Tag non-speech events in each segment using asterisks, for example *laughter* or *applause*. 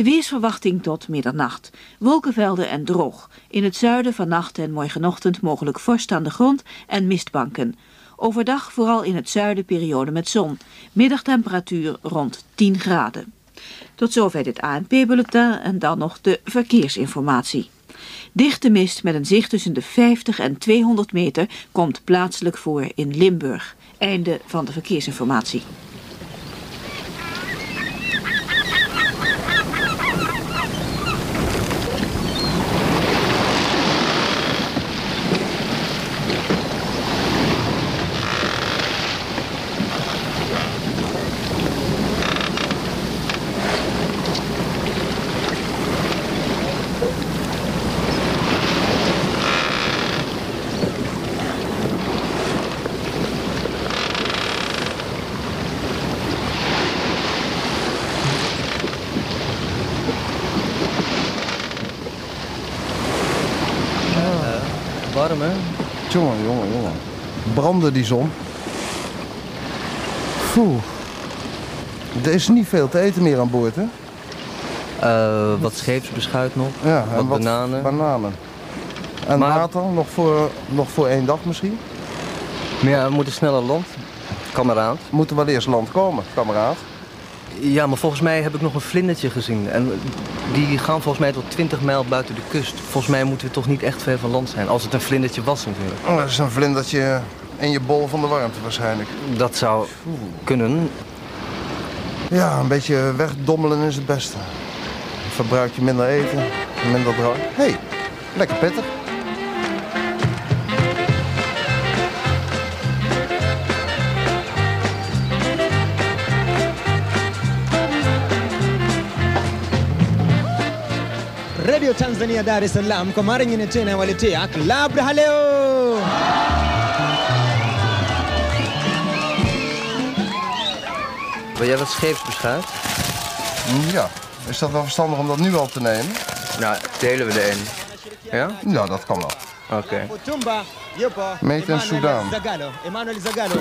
De weersverwachting tot middernacht. Wolkenvelden en droog. In het zuiden vannacht en morgenochtend mogelijk vorst aan de grond en mistbanken. Overdag vooral in het zuiden periode met zon. Middagtemperatuur rond 10 graden. Tot zover dit ANP-bulletin en dan nog de verkeersinformatie. Dichte mist met een zicht tussen de 50 en 200 meter komt plaatselijk voor in Limburg. Einde van de verkeersinformatie. Warm, hè? Jongen, jongen, jongen. Branden die zon. Poeh. Er is niet veel te eten meer aan boord, hè? Eh, wat scheepsbeschuit nog. Ja, wat, en bananen. Bananen. En Maar- water, nog voor, nog voor één dag misschien? Maar ja, we moeten sneller land. Kameraad. Moeten wel eerst land komen, kameraad. Ja, maar volgens mij heb ik nog een vlindertje gezien. En die gaan volgens mij tot 20 mijl buiten de kust. Volgens mij moeten we toch niet echt ver van land zijn. Als het een vlindertje was natuurlijk. Oh, dat is een vlindertje in je bol van de warmte waarschijnlijk. Dat zou kunnen. Ja, een beetje wegdommelen is het beste. Verbruik je minder eten, minder drank. Hé, hey, lekker pittig. Radio Tanzania Dar es Salaam kwa mara nyingine tena waletea Club Raha Wil jij wat scheepsbeschuit? Ja, is dat wel verstandig om dat nu al te nemen? Nou, delen we de een. Ja? Ja, dat kan wel. Oké. Yupo Mate in. Zagalo. Emmanuel Zagalo.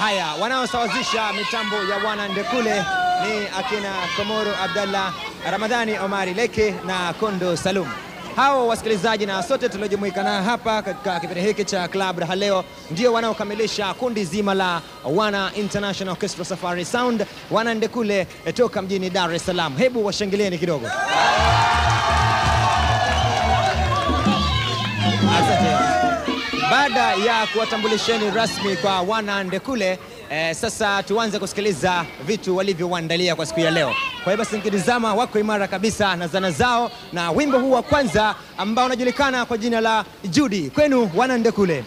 Haya, wanaosawazisha mitambo ya wana Ndekule ni akina Komoro Abdallah, Ramadhani Omari Leke na Kondo Salum. Hao wasikilizaji na sote tuliojumuika nao hapa katika kipindi hiki cha Club Raha leo ndio wanaokamilisha kundi zima la Wana International Orchestra Safari Sound, wana Ndekule eh, toka mjini Dar es Salaam. Hebu washangilieni kidogo. Baada ya kuwatambulisheni rasmi kwa wana Ndekule eh, sasa tuanze kusikiliza vitu walivyoandalia kwa siku ya leo. Kwa hiyo basi, nikitizama wako imara kabisa na zana zao, na wimbo huu wa kwanza ambao unajulikana kwa jina la Judy. Kwenu wana Ndekule.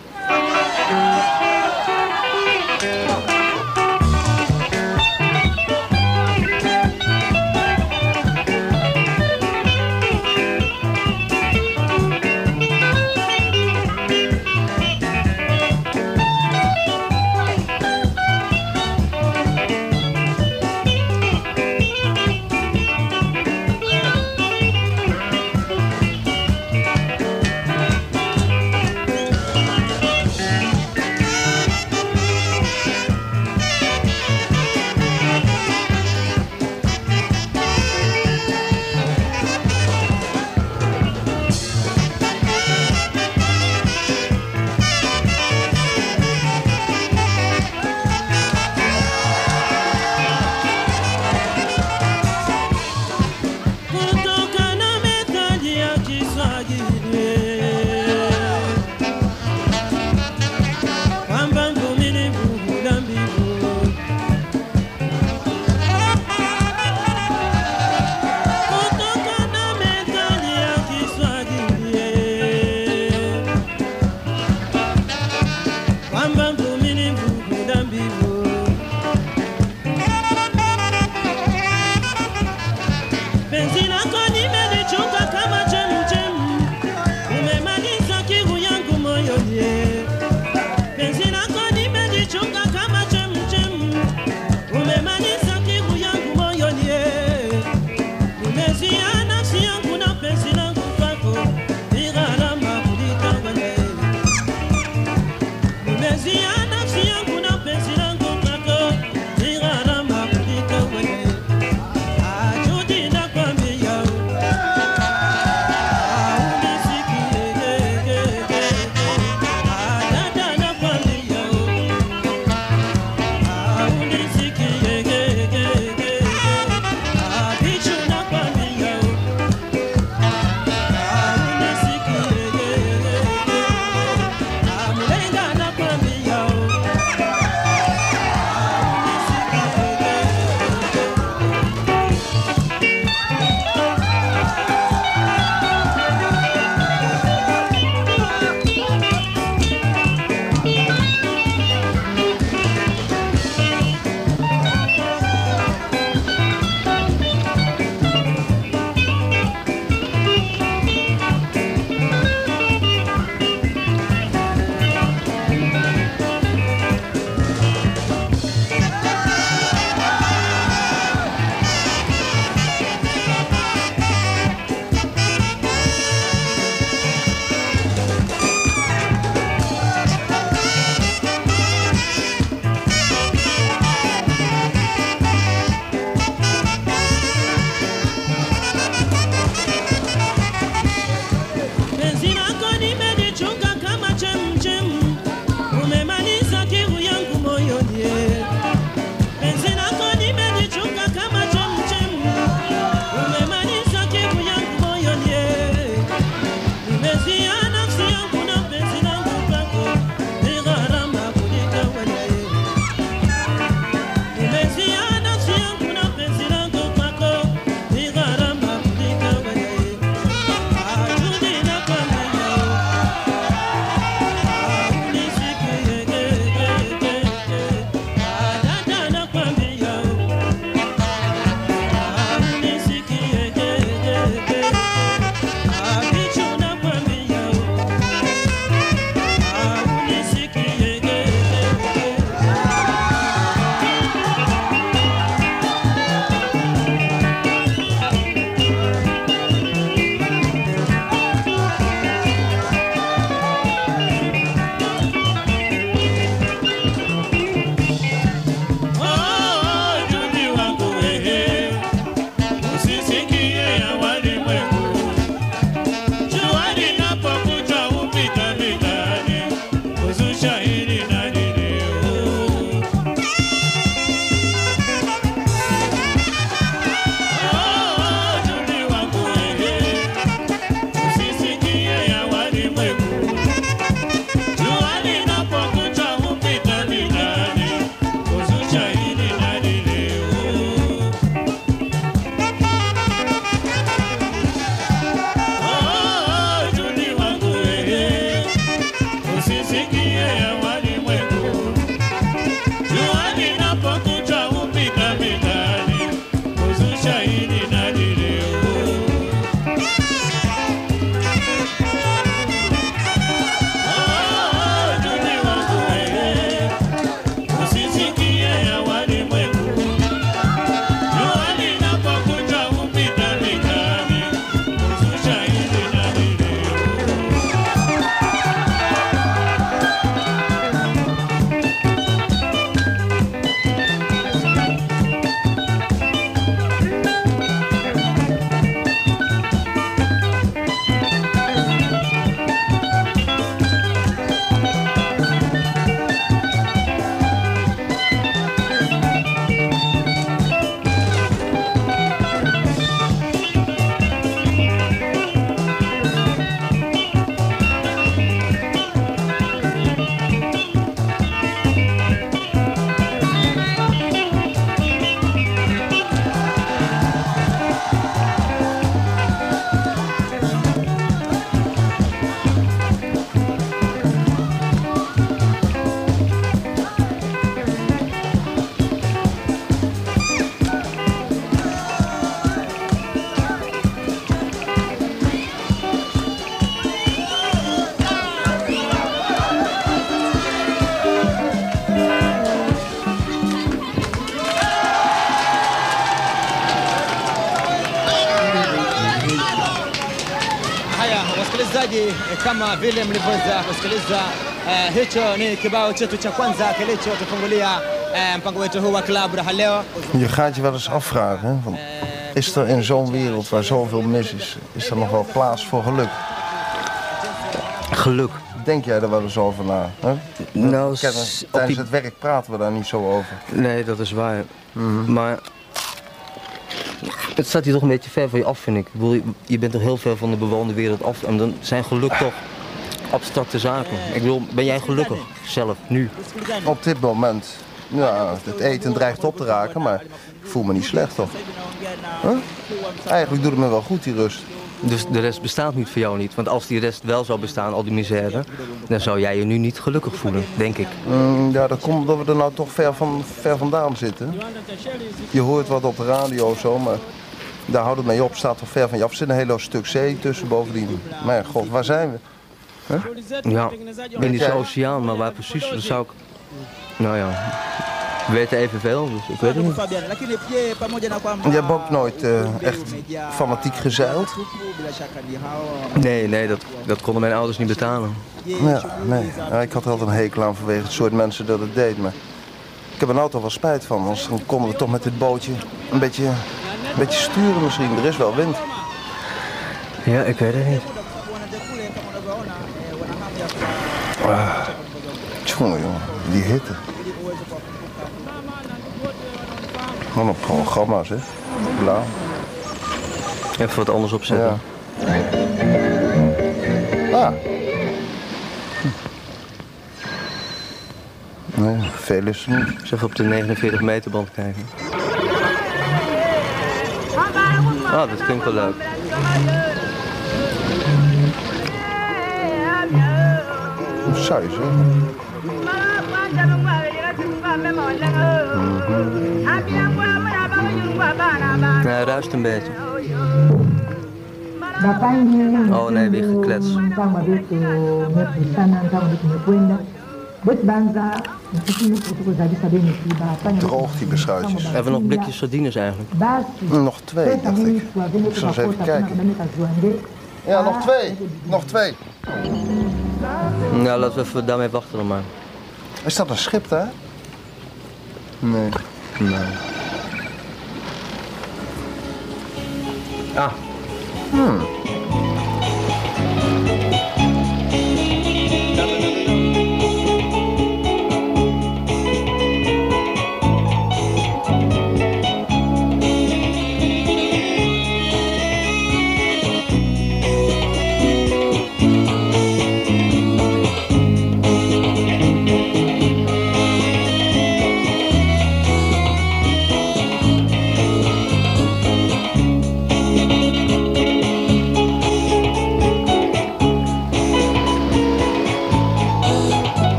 Kama vile mlivyoweza kusikiliza eh, hicho ni kibao chetu cha kwanza kilichotufungulia eh, mpango wetu huu wa klabu raha leo. Je gaat je wel eens afvragen, hè, van, is er in zo'n wereld waar zoveel mis is, is er nog wel plaats voor geluk? Geluk. Denk jij er wel eens over na? Hè? Nou, tijdens die- het werk praten we daar niet zo over. Nee, dat is waar. Maar het staat hier toch een beetje ver van je af, vind ik. ik bedoel, je- bent toch heel ver van de bewoonde wereld af. En dan zijn geluk toch abstracte zaken. Ik bedoel, ben jij gelukkig zelf, nu? Op dit moment, ja, het eten dreigt op te raken, maar ik voel me niet slecht toch? Huh? Eigenlijk doet het me wel goed, die rust. Dus de rest bestaat niet voor jou niet. Want als die rest wel zou bestaan, al die misère, dan zou jij je nu niet gelukkig voelen, denk ik. Mm, ja, dat komt omdat we er nou toch ver, van, ver vandaan zitten. Je hoort wat op de radio of zo, maar daar houdt het mee op. Staat toch ver van je af. Er zit een hele stuk zee tussen bovendien. Maar ja, god, waar zijn we? Ja, in die oceaan, maar waar precies, dat zou ik... Nou ja, we weten evenveel, dus ik weet het niet. Je hebt ook nooit eh, echt fanatiek gezeild? Nee, nee, dat, dat konden mijn ouders niet betalen. Ja, nee. Ja, ik had er altijd een hekel aan vanwege het soort mensen dat het deed. Maar ik heb er nou toch wel spijt van. Anders dan konden we toch met dit bootje een beetje, beetje sturen misschien. Er is wel wind. Ja, ik weet het niet. Jongen, jongen, die hitte. Wat een programma, zeg. Blauw. Even wat anders opzetten. Ja. Ah. Nee, veel is er niet. Even op de 49 meter band kijken. Ah, dat klinkt wel leuk. Hoe zou je zeggen? Nee, hij ruist een beetje. Oh nee, weer geklets. Mpango abetu mepusana ntango nde tumekwenda boti banza nsukulu tukozalisa be misiba Droog die beschuitjes. Hebben we nog blikjes sardines eigenlijk? basi Nog twee, dacht ik. Ik zal eens even kijken. Ja, nog twee. Nog twee. Nou, laten we even daarmee wachten dan maar. Is dat een schip daar? Nee. Nee. Ah. Guntinglah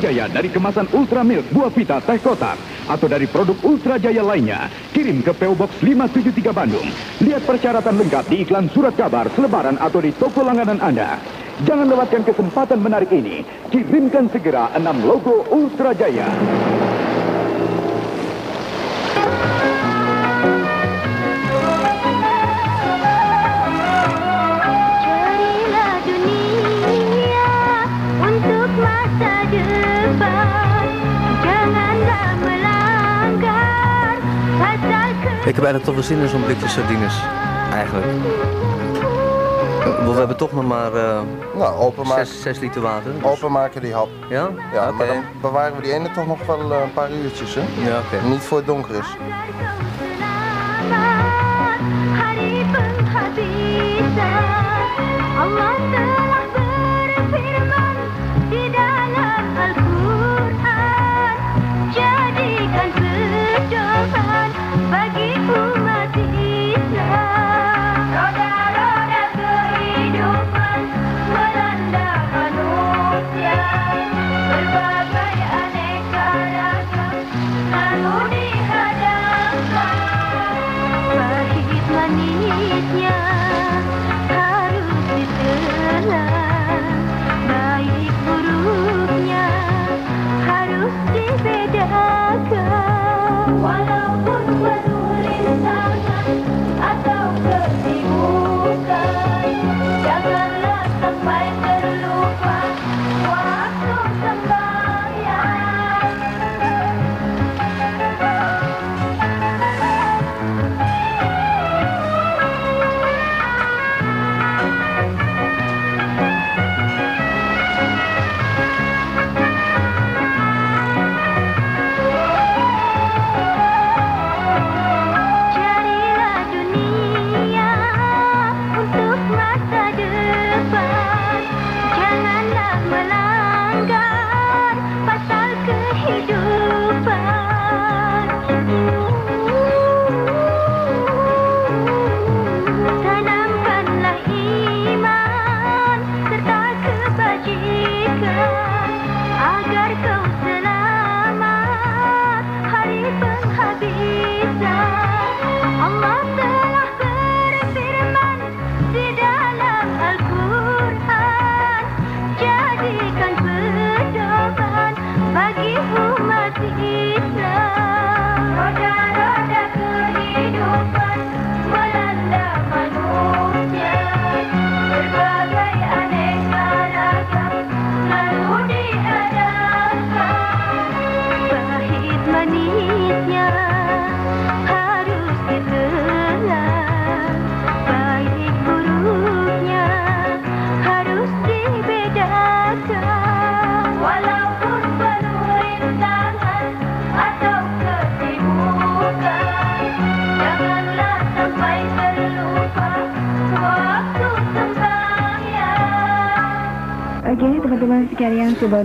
Jaya dari kemasan Ultra Milk Buah Vita Teh Kotak atau dari produk Ultra Jaya lainnya. Kirim ke PO Box 573 Bandung. Lihat persyaratan lengkap di iklan surat kabar, selebaran atau di toko langganan Anda. Jangan lewatkan kesempatan menarik ini. Kirimkan segera 6 logo Ultra Jaya. Ik heb eigenlijk toch wel zin in zo'n blikje sardines. Eigenlijk. We hebben toch nog maar eh Nou, openmaken, 6 zes liter water. dus- openmaken die hap. Ja? Ja, maar dan bewaren we die ene toch nog wel eh, een paar uurtjes, hè? Ja, oké. Niet voor het donker is. Allah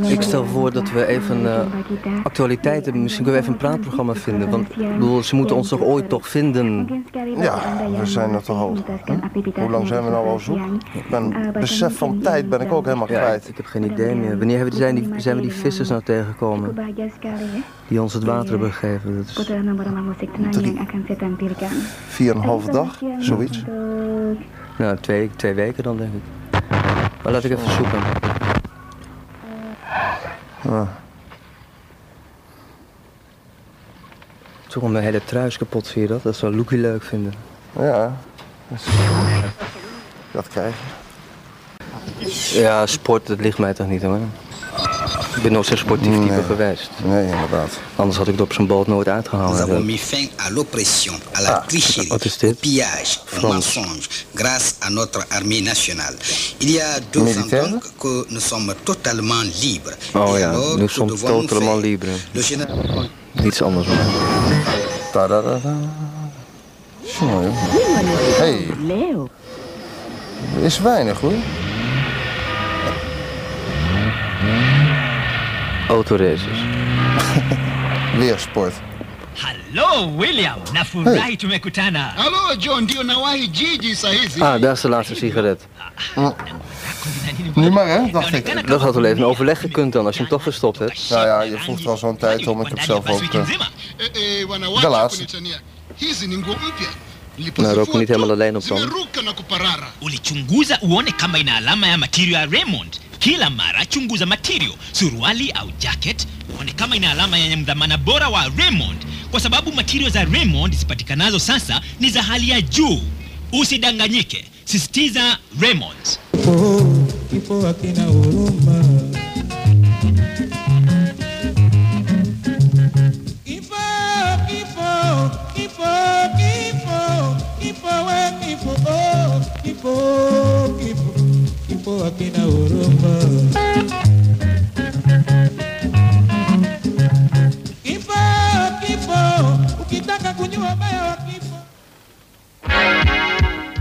Ik stel voor dat we even eh, kita. actualiteiten, misschien kunnen we even een praatprogramma vinden. Want ik bedoel, ze moeten ons toch ooit toch vinden. Ja, we zijn er toch al. Hoe lang zijn we nou al zoek? Ik ben, besef van tijd ben ik ook helemaal Ja, kwijt. ik heb geen idee meer. Wanneer hebben, zijn, die, zijn we die vissers nou tegengekomen? Die ons het water hebben gegeven. Dat is, Drie. Vier en een halve Selamat dag, zoiets. Nou, twee, twee weken dan denk ik. Maar laat ik even zoeken. Toch wel mijn hele truis kapot, zie je dat? Dat zou Loekie leuk vinden. Ja, dat is- dat krijg je. Ja, sport, dat ligt mij toch niet hoor. Ik ben nooit zo'n sportief type Nee. geweest. Nee, inderdaad. Anders had ik het op zo'n boot nooit Nous uitgehaald. avons mis fin à l'oppression, à la tricherie, wat is au pillage, au mensonge, grâce à notre armée nationale. Il y a deux ans donc que nous sommes totalement libres. Oh Et ja, alors, nous sommes totalement libres. Le général Niets anders. Tadadada. Joh. Hey, Leo. is weinig hoor. Autoraces. Weer sport. Hello William, nafurahi tumekutana. Halo John, ndio nawahi jiji saa hizi. Ah, daar is de laatste sigaret. Nu maar hè, dacht ik. Dat had wel even een overleg gekund dan, als je hem toch verstopt hebt. Nou ja, je voegt wel zo'n tijd om. Ik heb zelf ook... eh, Eh, eh, De wanawake laatste. kunitania. Hizi ni nguo mpya. Me niet helemaal alleen op na kuparara. Ulichunguza uone kama ina alama ya material ya Raymond. Kila mara chunguza material, suruali au jacket, uone kama ina alama ya mdhamana bora wa Raymond, kwa sababu material za Raymond zipatikanazo sasa ni za hali ya juu. Usidanganyike, sisitiza Raymond. Kifo akina huruma. Oh, kipo kipo akina hakina huruma kipo kipo ukitaka baya wa kipo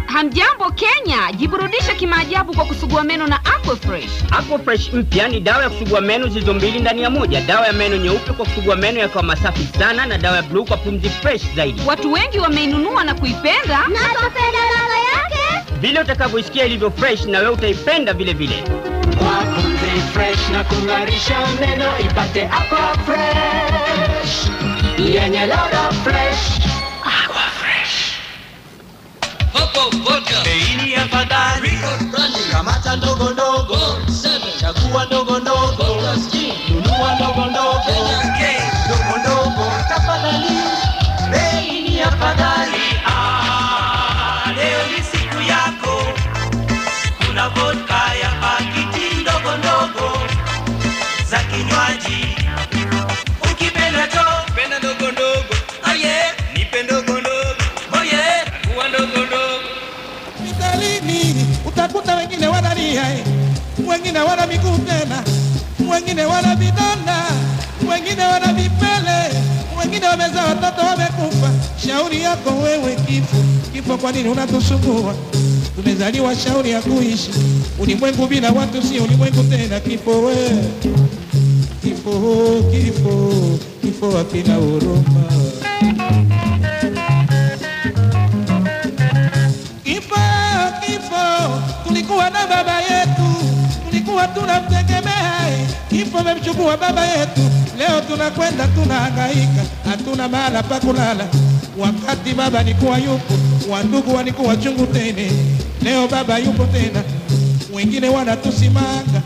Hamjambo Kenya, jiburudishe kimaajabu kwa kusugua meno na Aquafresh. Aquafresh mpya ni dawa ya kusugua meno zilizo mbili ndani ya moja, dawa ya meno nyeupe kwa kusugua meno yakawa masafi sana, na dawa ya bluu kwa pumzi fresh zaidi. Watu wengi wameinunua na kuipenda. na ladha yake. Vile utakavyoisikia ilivyo fresh, na wewe utaipenda vile vile. Kwa fresh na kung'arisha meno ipate Aqua Fresh yenye ladha fresh. Aqua Fresh. Popo vodka. Bei ni afadhali. Kamata ndogo ndogo. Chagua ndogo ndogo. Wana miguu tena, wengine wana vidonda, wengine wana vipele, wengine wamezaa watoto wamekufa. Shauri yako wewe kifo, kifo, kwa nini unatusumbua? Tumezaliwa shauri ya kuishi, ulimwengu bila watu si ulimwengu tena. Kifo wewe, kifo, kifo, kifo hakina huruma. Tulikuwa tunamtegemea. Kifo memchukua baba yetu, leo tunakwenda tunahangaika, hatuna mahala pa kulala. Wakati baba alikuwa yupo, wandugu walikuwa chungu tene. Leo baba yupo tena, wengine wanatusimanga,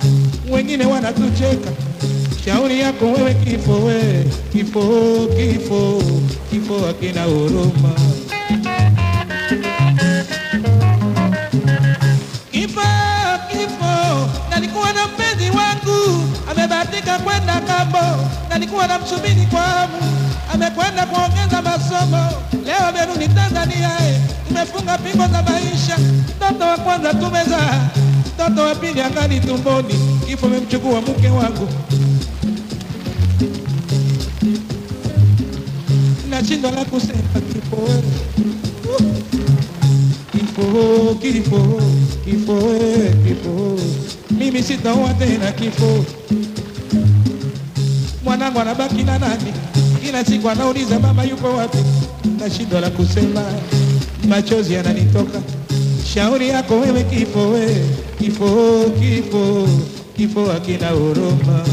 wengine wanatucheka. Shauri yako wewe kifo, we kifo, kifo, kifo hakina huruma. Amebahatika kwenda kambo, nalikuwa namsubiri kwa hamu, amekwenda kuongeza masomo, leo amerudi Tanzania, imefunga pingo za maisha. Mtoto wa kwanza tumezaa, mtoto wa pili angali tumboni, kifo memchukua mke wangu. Nashindwa la kusema kifo kifo, kifo, kifo, eh, kifo. Mimi sitaoa tena kifo. Mwanangu anabaki na nani? Kila siku anauliza mama yupo wapi? na Nashindwa la kusema, machozi yananitoka. Shauri yako wewe kifo, we kifo, kifo, kifo hakina huruma.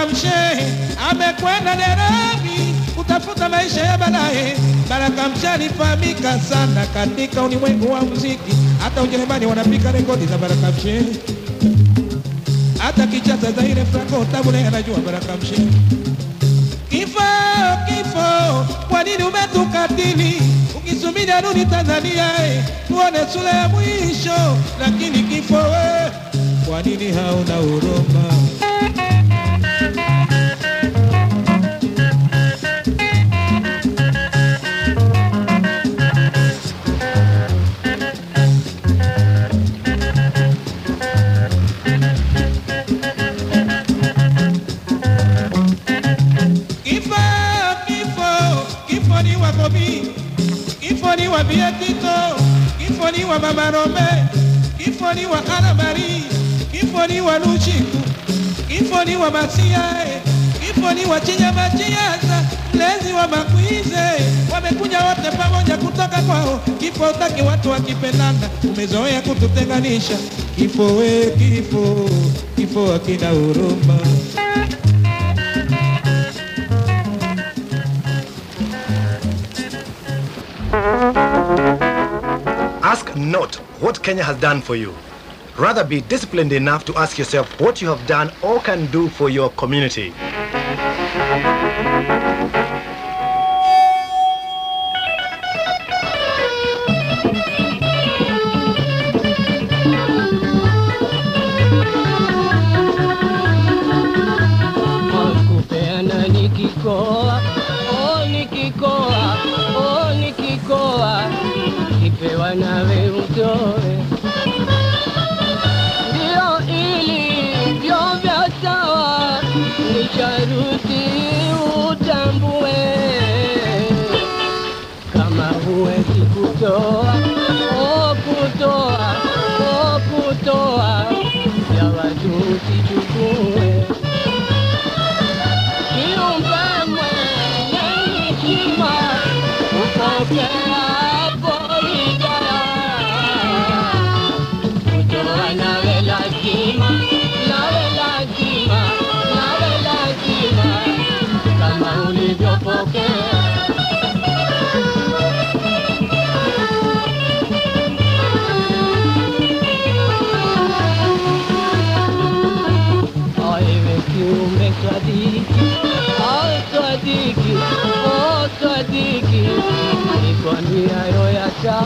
Baraka Mshehe amekwenda Nairobi kutafuta maisha ya baadaye. Baraka Mshehe alifahamika sana katika ulimwengu wa muziki, hata Ujerumani wanapika rekodi za Baraka Mshehe, hata Kinshasa, Zaire, Franco Tabule anajua Baraka Mshehe. Kifo, kifo, kwa nini umetukatili? Ukisubiri arudi Tanzania, eh, tuone sura ya mwisho, lakini kifo we, kwa nini hauna huruma? Kifo ni kifo ni wa Mama Rome, kifo ni wa Ana Marie, kifo ni wa Luchiku, kifo ni wa Masia, kifo ni wa Chinyamachiaza, mlezi wa Makwize, wamekuja wote pamoja kutoka kwao. Kifo utaki watu wakipendana, umezoea kututenganisha. Kifo we, kifo, kifo akina huruma. What Kenya has done for you. Rather be disciplined enough to ask yourself what you have done or can do for your community. Ya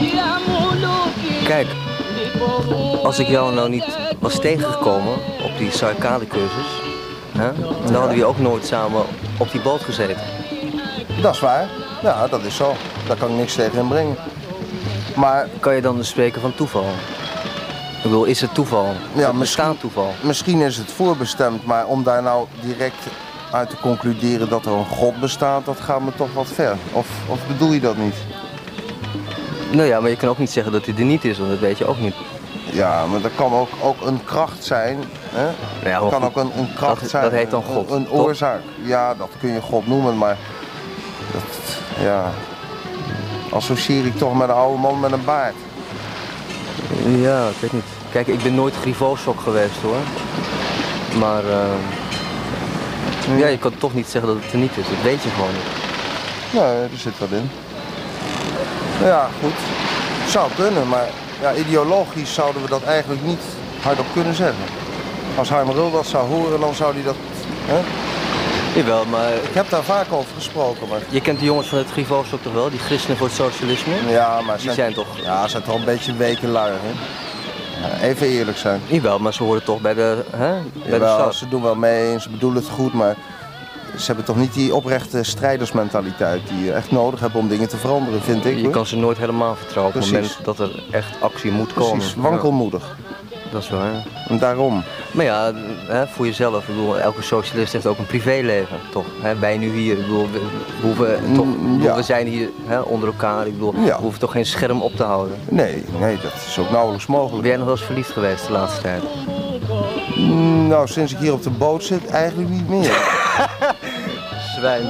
ya muluki, Kijk, als ik jou nou niet was tegengekomen op die Sarkade cursus, hè, dan hadden we ook nooit samen op die boot gezeten. Dat is waar. Ja, dat is zo. Daar kan ik niks tegen inbrengen. Maar kan je dan dus spreken van toeval? Ik bedoel, is het toeval? Ja, bestaat toeval? Misschien is het voorbestemd, maar om daar nou direct uit te concluderen dat er een God bestaat, dat gaat me toch wat ver. Of, of bedoel je dat niet? Nou ja, maar je kan ook niet zeggen dat hij er niet is, want dat weet je ook niet. Ja, maar dat kan ook, ook een kracht zijn. Hè? Ja, dat kan ook een, een kracht dat- zijn. dat heet dan God, Een, oorzaak. Ja, dat kun je God noemen, maar dat, ja, associeer ik toch met een oude man met een baard. Ja, ik weet niet. Kijk, ik ben nooit grivoosok geweest hoor. Maar eh, ja, je kan toch niet zeggen dat het er niet is. Dat weet je gewoon niet. Nee, er zit wat in. Ja, goed. Zou kunnen, maar ja, ideologisch zouden we dat eigenlijk niet hardop kunnen zeggen. Als Harmerul dat zou horen, dan zou hij dat... Hè? Jawel, maar... Ik heb daar vaak over gesproken, maar... Je kent de jongens van het grivoosok toch wel? Die christenen voor het socialisme? Ja, maar Die zijn toch... Ja, zijn toch een beetje weken lui, hè? Ja, even eerlijk zijn. Jawel, maar ze horen toch bij de, hè? bij de ze doen wel mee en ze bedoelen het goed, maar ze hebben toch niet die oprechte strijdersmentaliteit die je echt nodig hebt om dingen te veranderen, vind ik. Je hoor. kan ze nooit helemaal vertrouwen op het moment dat er echt actie moet komen. Precies, wankelmoedig. Dat is waar. En daarom. Maar ja, hè, voor jezelf. Ik bedoel, elke socialist heeft ook een privéleven, toch? Hè, wij nu hier, ik bedoel, we, we toch, bedoel, ja. we zijn hier hè, onder elkaar. Ik bedoel, we hoeven toch geen scherm op te houden. Nee, nee, dat is ook nauwelijks mogelijk. Ben jij nog wel eens verliefd geweest de laatste tijd? Mm, Nou, sinds ik hier op de boot zit, eigenlijk niet meer. *laughs* Zwijn.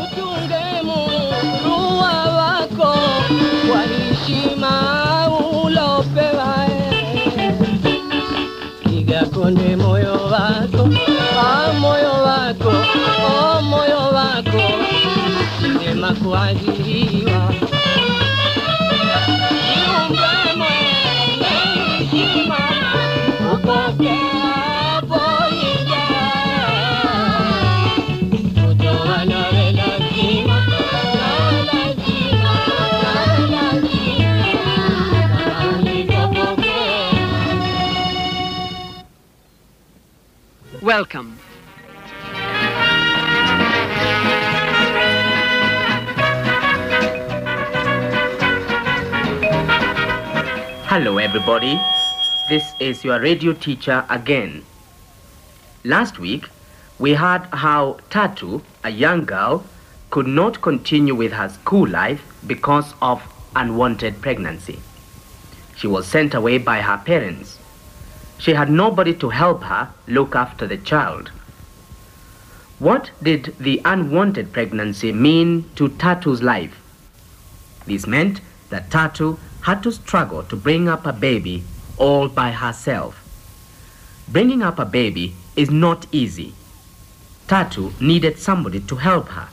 Welcome. Hello, everybody. This is your radio teacher again. Last week, we heard how Tatu, a young girl, could not continue with her school life because of unwanted pregnancy. She was sent away by her parents. She had nobody to help her look after the child. What did the unwanted pregnancy mean to Tatu's life? This meant that Tatu had to struggle to bring up a baby all by herself. Bringing up a baby is not easy. Tatu needed somebody to help her.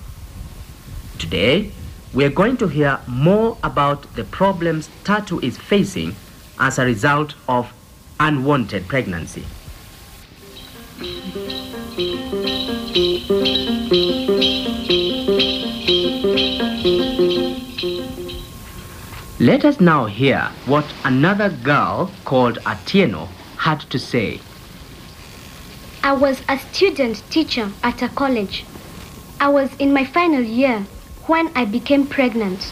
Today, we are going to hear more about the problems Tatu is facing as a result of unwanted pregnancy. Let us now hear what another girl called Atieno had to say. I was a student teacher at a college. I was in my final year when I became pregnant.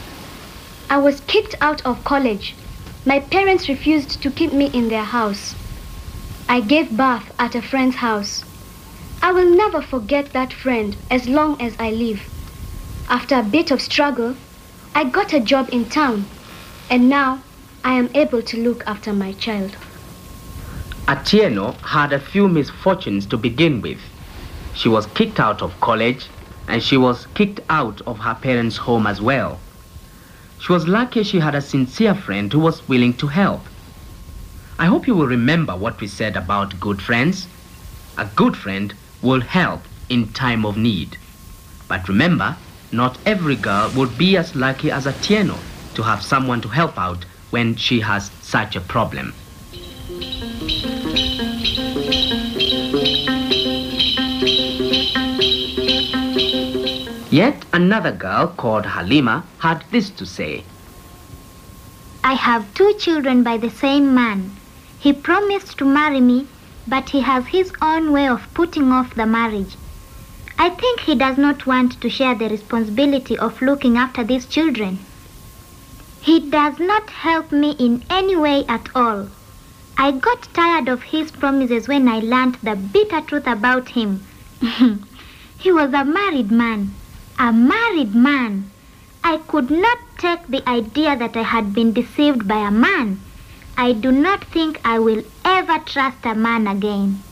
I was kicked out of college. My parents refused to keep me in their house. I gave birth at a friend's house. I will never forget that friend as long as I live. After a bit of struggle, I got a job in town, and now I am able to look after my child. Atieno had a few misfortunes to begin with. She was kicked out of college and she was kicked out of her parents' home as well. She was lucky she had a sincere friend who was willing to help. I hope you will remember what we said about good friends. A good friend will help in time of need. But remember, not every girl would be as lucky as Atieno to have someone to help out when she has such a problem. Yet another girl called Halima had this to say. I have two children by the same man. He promised to marry me, but he has his own way of putting off the marriage. I think he does not want to share the responsibility of looking after these children. He does not help me in any way at all. I got tired of his promises when I learned the bitter truth about him. *laughs* he was a married man. A married man. I could not take the idea that I had been deceived by a man. I do not think I will ever trust a man again.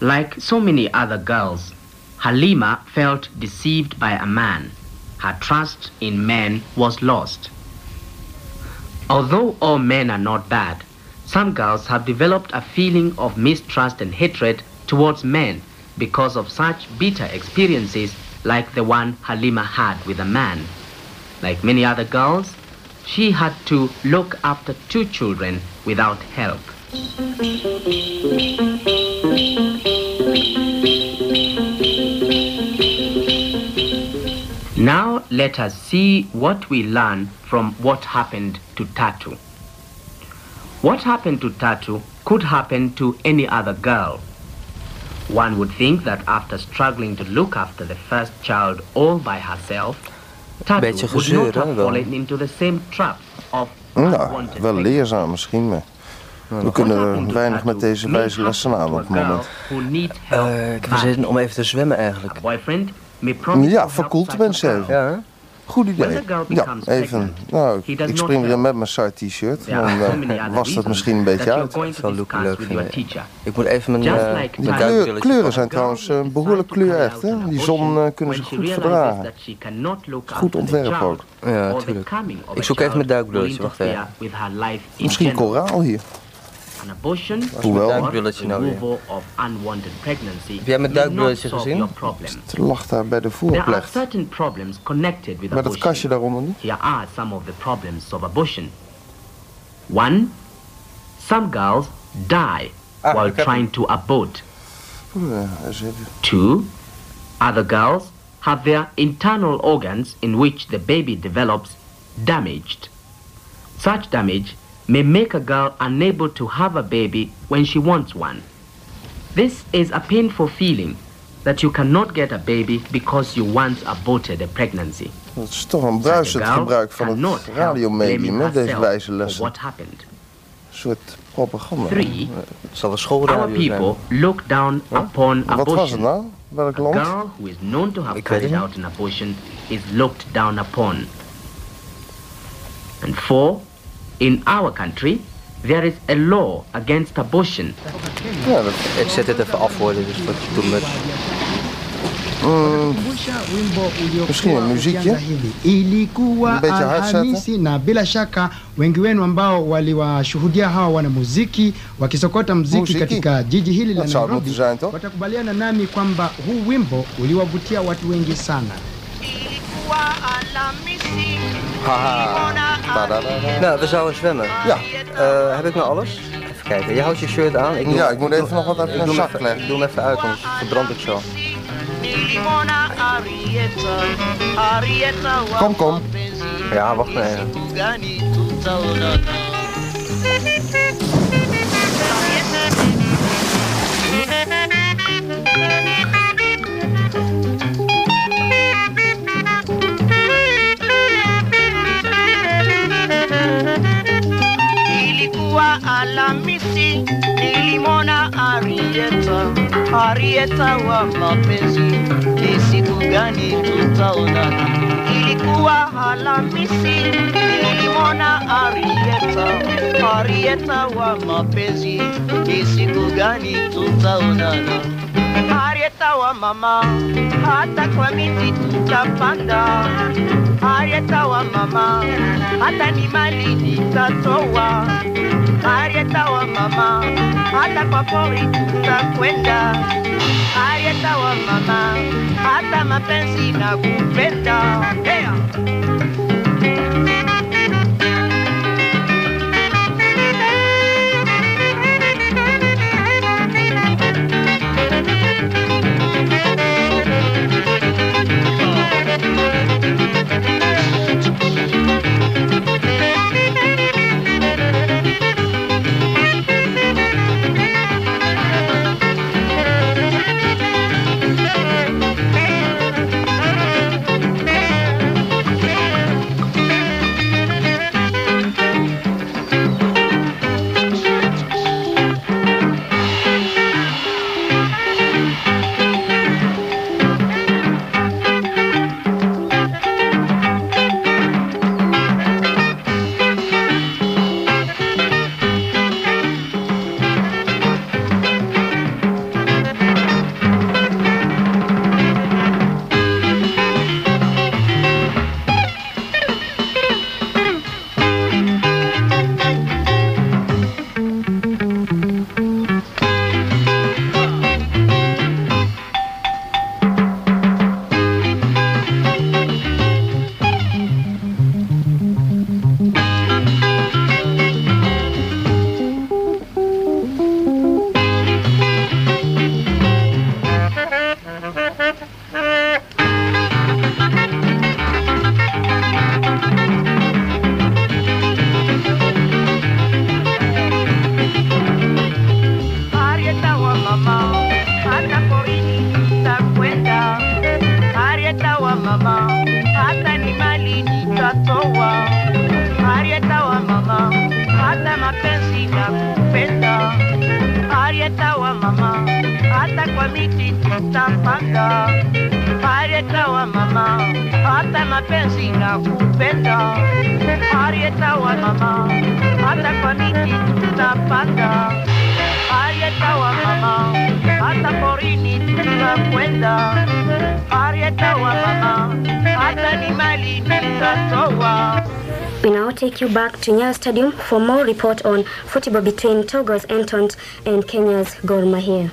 Like so many other girls, Halima felt deceived by a man. Her trust in men was lost. Although all men are not bad, some girls have developed a feeling of mistrust and hatred towards men because of such bitter experiences like the one Halima had with a man. Like many other girls, she had to look after two children without help. Now let us see what we learn from what happened to Tatu. What happened to Tatu could happen to any other girl. One would think that after struggling to look after the first child all by herself, Tatu Beetje would gezeur, not hè, have dan. fallen into the same trap of Nou, wel leerzaam misschien, maar we kunnen er weinig met deze wijze lessen aan op het moment. who need Eh, ik heb zin om even te zwemmen eigenlijk. boyfriend may promise Ja, verkoelt mensen a girl. even. Goed idee. Ja, even. Nou, ik spring weer met mijn side t-shirt. Dan *laughs* eh, was dat misschien een beetje uit. to Zou Luke leuk vinden. Ik moet even mijn like De kleur- kleuren zijn trouwens eh, behoorlijk kleurecht, hè? Die zon eh, kunnen ze goed verdragen. Goed ontwerp ook. Ja, or the tuurlijk. coming of Ik zoek even mijn duikbrilletje, wacht even. Misschien koraal hier. An abortion Hoewel. or duikbrilletje removal of unwanted pregnancy Heb jij mijn will not duikbrilletje solve gezien? your problem. Het lag daar bij de There are certain problems connected with Maar dat abortion. kastje daaronder niet? Here are some of the problems of abortion. One, some girls die Ah, while trying to abort. Ja. Two, other girls have their internal organs in which the baby develops damaged. Such damage may make a girl unable to have a baby when she wants one. This is a painful feeling that you cannot get a baby because you once aborted a pregnancy. Dat is toch een bruisend Such a girl gebruik van cannot het radiomedium, hè, deze wijze lessen. what happened. Een soort propaganda. Three, Het zal een schoolradio zijn. people look down upon Wat was het abortion. nou? Welk A land? girl who is known to have Ik carried out an abortion is looked down upon. And four, in our country, there is a law against abortion. Ja, dat, Ik zet het even af hoor, dit is wat je doet met... mm, wimbo Misschien een muziekje? Ilikuwa Een beetje hard zetten? Alhamisi na bila shaka wengi wenu ambao waliwashuhudia hawa wanamuziki wakisokota muziki Muziki? katika jiji hili la Nairobi watakubaliana nami kwamba huu wimbo uliwavutia watu wengi sana. haha. Tadadada. Nou, we zouden zwemmen. Ja. Eh, heb ik nou alles? Even kijken. Je houdt je shirt aan. Ik doe, Ja, ik moet even nog wat uit mijn zak leggen. Ik doe hem even uit, anders verbrand ik zo. Kom, kom. Ja, wacht maar even. Alhamisi nilimona Arieta, Arieta wa mapenzi, ni siku gani tutaonana? Ilikuwa Alhamisi nilimona Arieta, Arieta wa mapenzi, ni siku gani tutaonana? Arieta wa mama, hata kwa miti tutapanda Arieta wa mama, hata ni mali nitatoa Arieta wa mama, hata kwa pori tutakwenda. Arieta wa mama, hata mapenzi na kupenda. Yeah. Nyayo Stadium for more report on football between Togo's Entont and Kenya's Gor Mahia.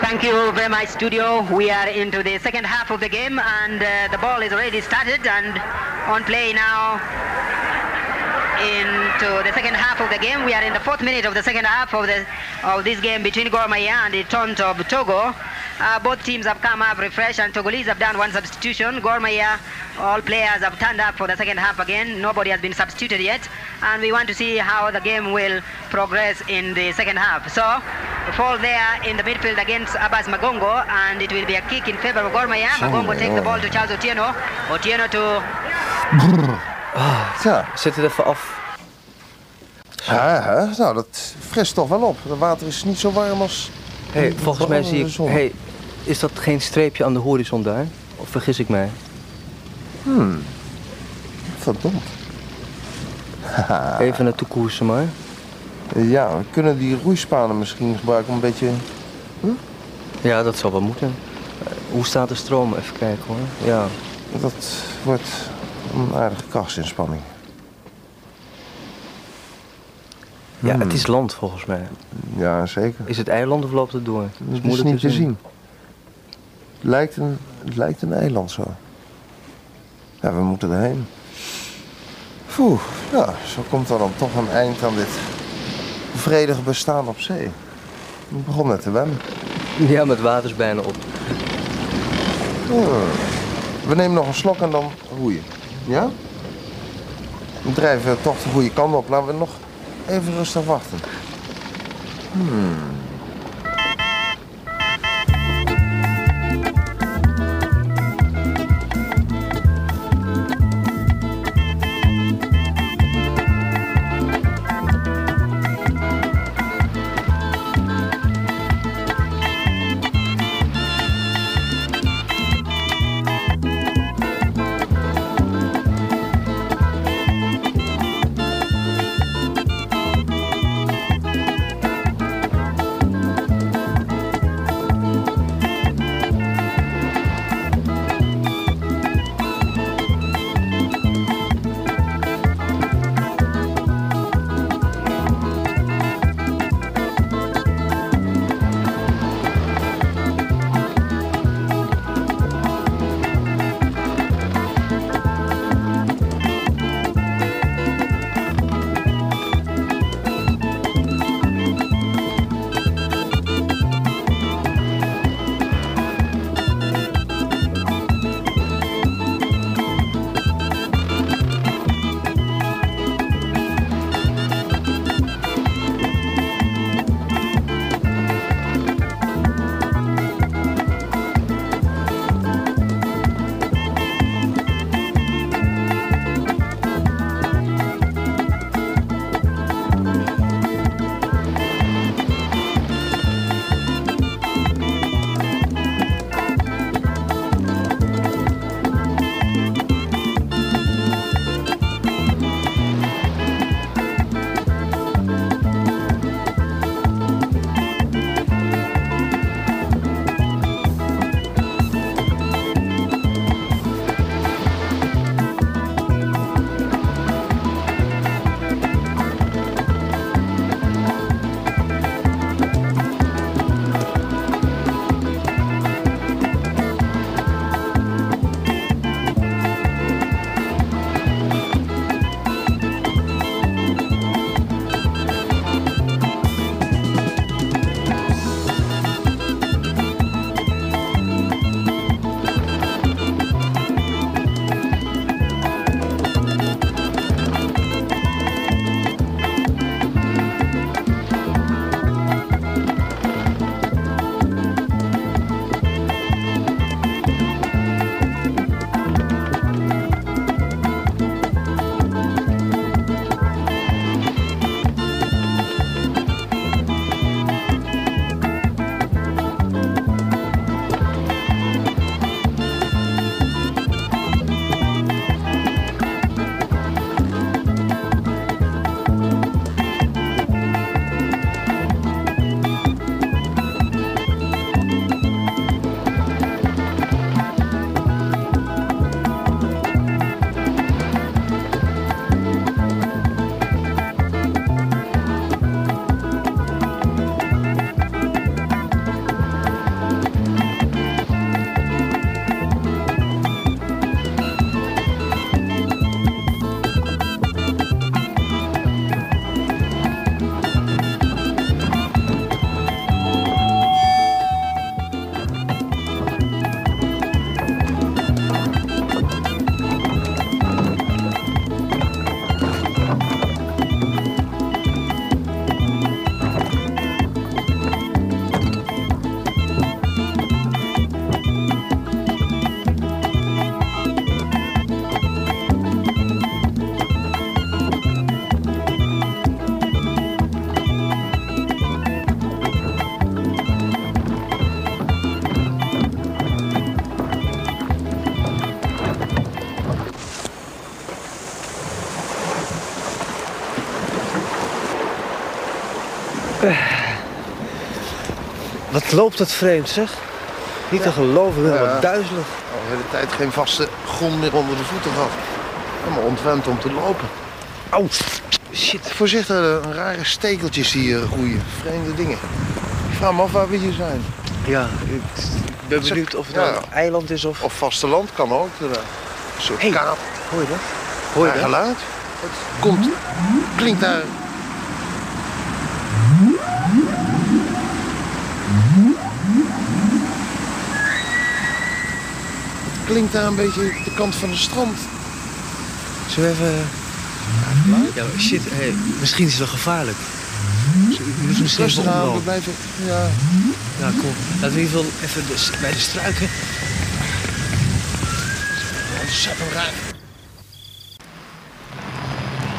Thank you very much, studio. We are into the second half of the game, and uh, the ball is already started and on play now. Into the second half of the game, we are in the fourth minute of the second half of the of this game between Gor Mahia and the Tont of Togo. Uh, both teams have come up refreshed, and Togolese have done one substitution. Gor Mahia, all players have turned up for the second half again. Nobody has been substituted yet, and we want to see how the game will progress in the second half. So, the fall there in the midfield against Abbas Magongo, and it will be a kick in favor of Gor Mahia. Magongo takes the ball to Charles Otieno. Otieno to Ja. Zet het even af. Ja, hè? nou dat frist toch wel op. Het water is niet zo warm als... Hey, volgens mij zie de ik... Hey, is dat geen streepje aan de horizon daar? Of vergis ik mij? Hmm. Verdomd. Even naartoe koersen maar. Ja, we kunnen die roeispanen misschien gebruiken om een beetje... Ja, dat zal wel moeten. Eh, hoe staat de stroom? Even kijken hoor. Ja. Dat wordt een aardige krachtsinspanning. Ja, Hmm. het is land volgens mij. Ja, zeker. Is het eiland of loopt het door? Dat Het is moeilijk niet te zien. Het lijkt een, het lijkt een eiland zo. Ja, we moeten erheen. Oeh, ja, zo komt er dan toch een eind aan dit vredige bestaan op zee. Ik begon net te wennen. Ja, met water is bijna op. Hmm. We nemen nog een slok en dan roeien. Ja? We drijven toch de goede kant op. Laten we nog even rustig wachten. Hmm. Loopt het vreemd, zeg. Niet te geloven, Ja. wat duizelig. Al de hele tijd geen vaste grond meer onder de voeten gehad. Helemaal ontwend om te lopen. Au, shit. Voorzichtig, eh, rare stekeltjes die hier groeien. Vreemde dingen. Ik vraag me af waar we hier zijn. Ja, ik ben benieuwd of het nou een eiland is of... Of vasteland kan ook. eh, Een soort Hey, kaap. Hoor je dat? Hoor je dat? geluid. Het komt, klinkt daar... klinkt daar een beetje de kant van het strand. Zullen we even... Ja, shit, hey, misschien is het wel gevaarlijk. Misschien even Rustig aan, we blijven... Ja. Ja, kom. Laten we in ieder geval even de, bij de struiken. Ontzettend raar.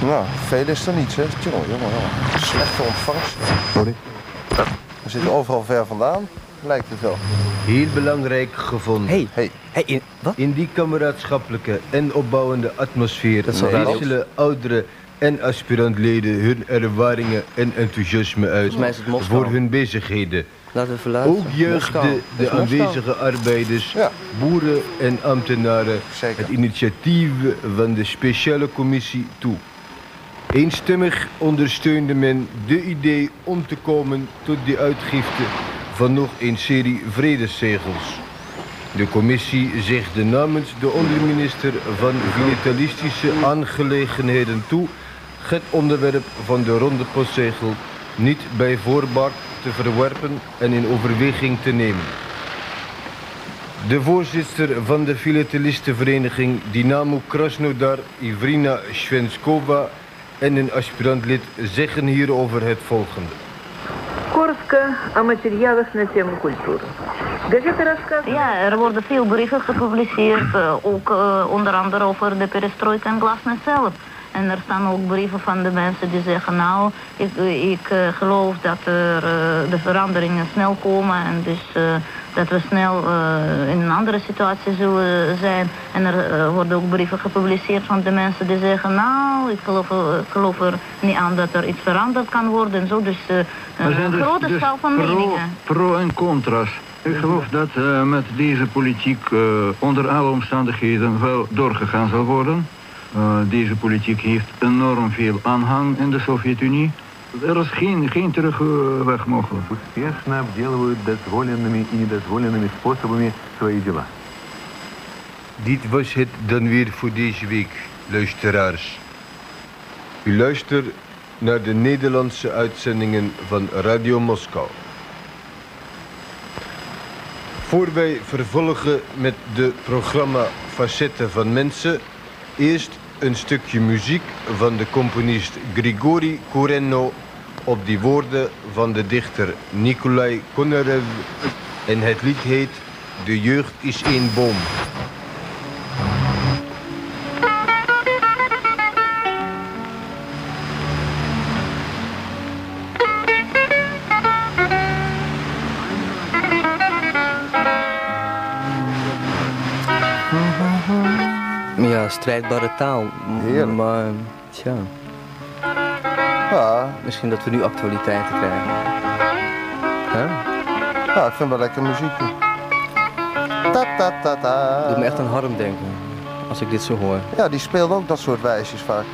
Nou, veel is er niet, zeg. Jongen, jongen, jongen. Slechte ontvangst. Sorry. We zitten overal ver vandaan, lijkt het wel. Heel belangrijk gevonden. Hey, hey in, wat? In die kameraadschappelijke en opbouwende atmosfeer wisselen ouderen en aspirantleden hun ervaringen en enthousiasme uit Volgens mij is het Moskou. voor hun bezigheden. Laten we. Ook. Dat de aanwezige arbeiders, boeren en ambtenaren het initiatief van de speciale commissie toe. Eenstemmig ondersteunde men de idee om te komen tot de uitgifte van nog een serie vredeszegels. De commissie zegde namens de onderminister van Vitalistische Aangelegenheden toe het onderwerp van de ronde postzegel niet bij voorbaat te verwerpen en in overweging te nemen. De voorzitter van de filatelistenvereniging Dynamo Krasnodar, Ivrina Svenskova, en een aspirantlid zeggen hierover het volgende. Коротко о материалах на тему культуры. Газета рассказывает... Ja, er worden veel brieven gepubliceerd, eh, ook eh, onder andere over de perestroika en glasnost zelf. En er staan ook brieven van de mensen die zeggen, nou, ik, ik eh, geloof dat er, eh, de veranderingen snel komen en dus eh, dat we snel eh, in een andere situatie zullen zijn. En er eh, worden ook brieven gepubliceerd van de mensen die zeggen, nou, ik geloof, er- ik geloof er niet aan dat er iets veranderd kan worden en zo. Dus eh, een dus- grote dus van pro, meningen. pro en contra's. Ik geloof dat eh, met deze politiek eh, onder alle omstandigheden wel doorgegaan zal worden. Eh, deze politiek heeft enorm veel aanhang in de Sovjet-Unie. Er is geen, geen terugweg mogelijk. успешно обделывают дозволенными и недозволенными способами свои дела. Dit was het dan weer voor deze week, luisteraars. U luistert naar de Nederlandse uitzendingen van Radio Moskou. Voor wij vervolgen met de programma Facetten van Mensen, eerst een stukje muziek van de componist Grigori Kurenno op die woorden van de dichter Nikolai Konarev en het lied heet De jeugd is één boom. strijdbare taal. Heerlijk. Maar, tja. Ja. Misschien dat we nu actualiteiten krijgen. Hè? Ja, ik vind wel lekker muziek. Ta ta ta ta. Doet me echt een Harm denken, als ik dit zo hoor. Ja, die speelt ook dat soort wijsjes vaak.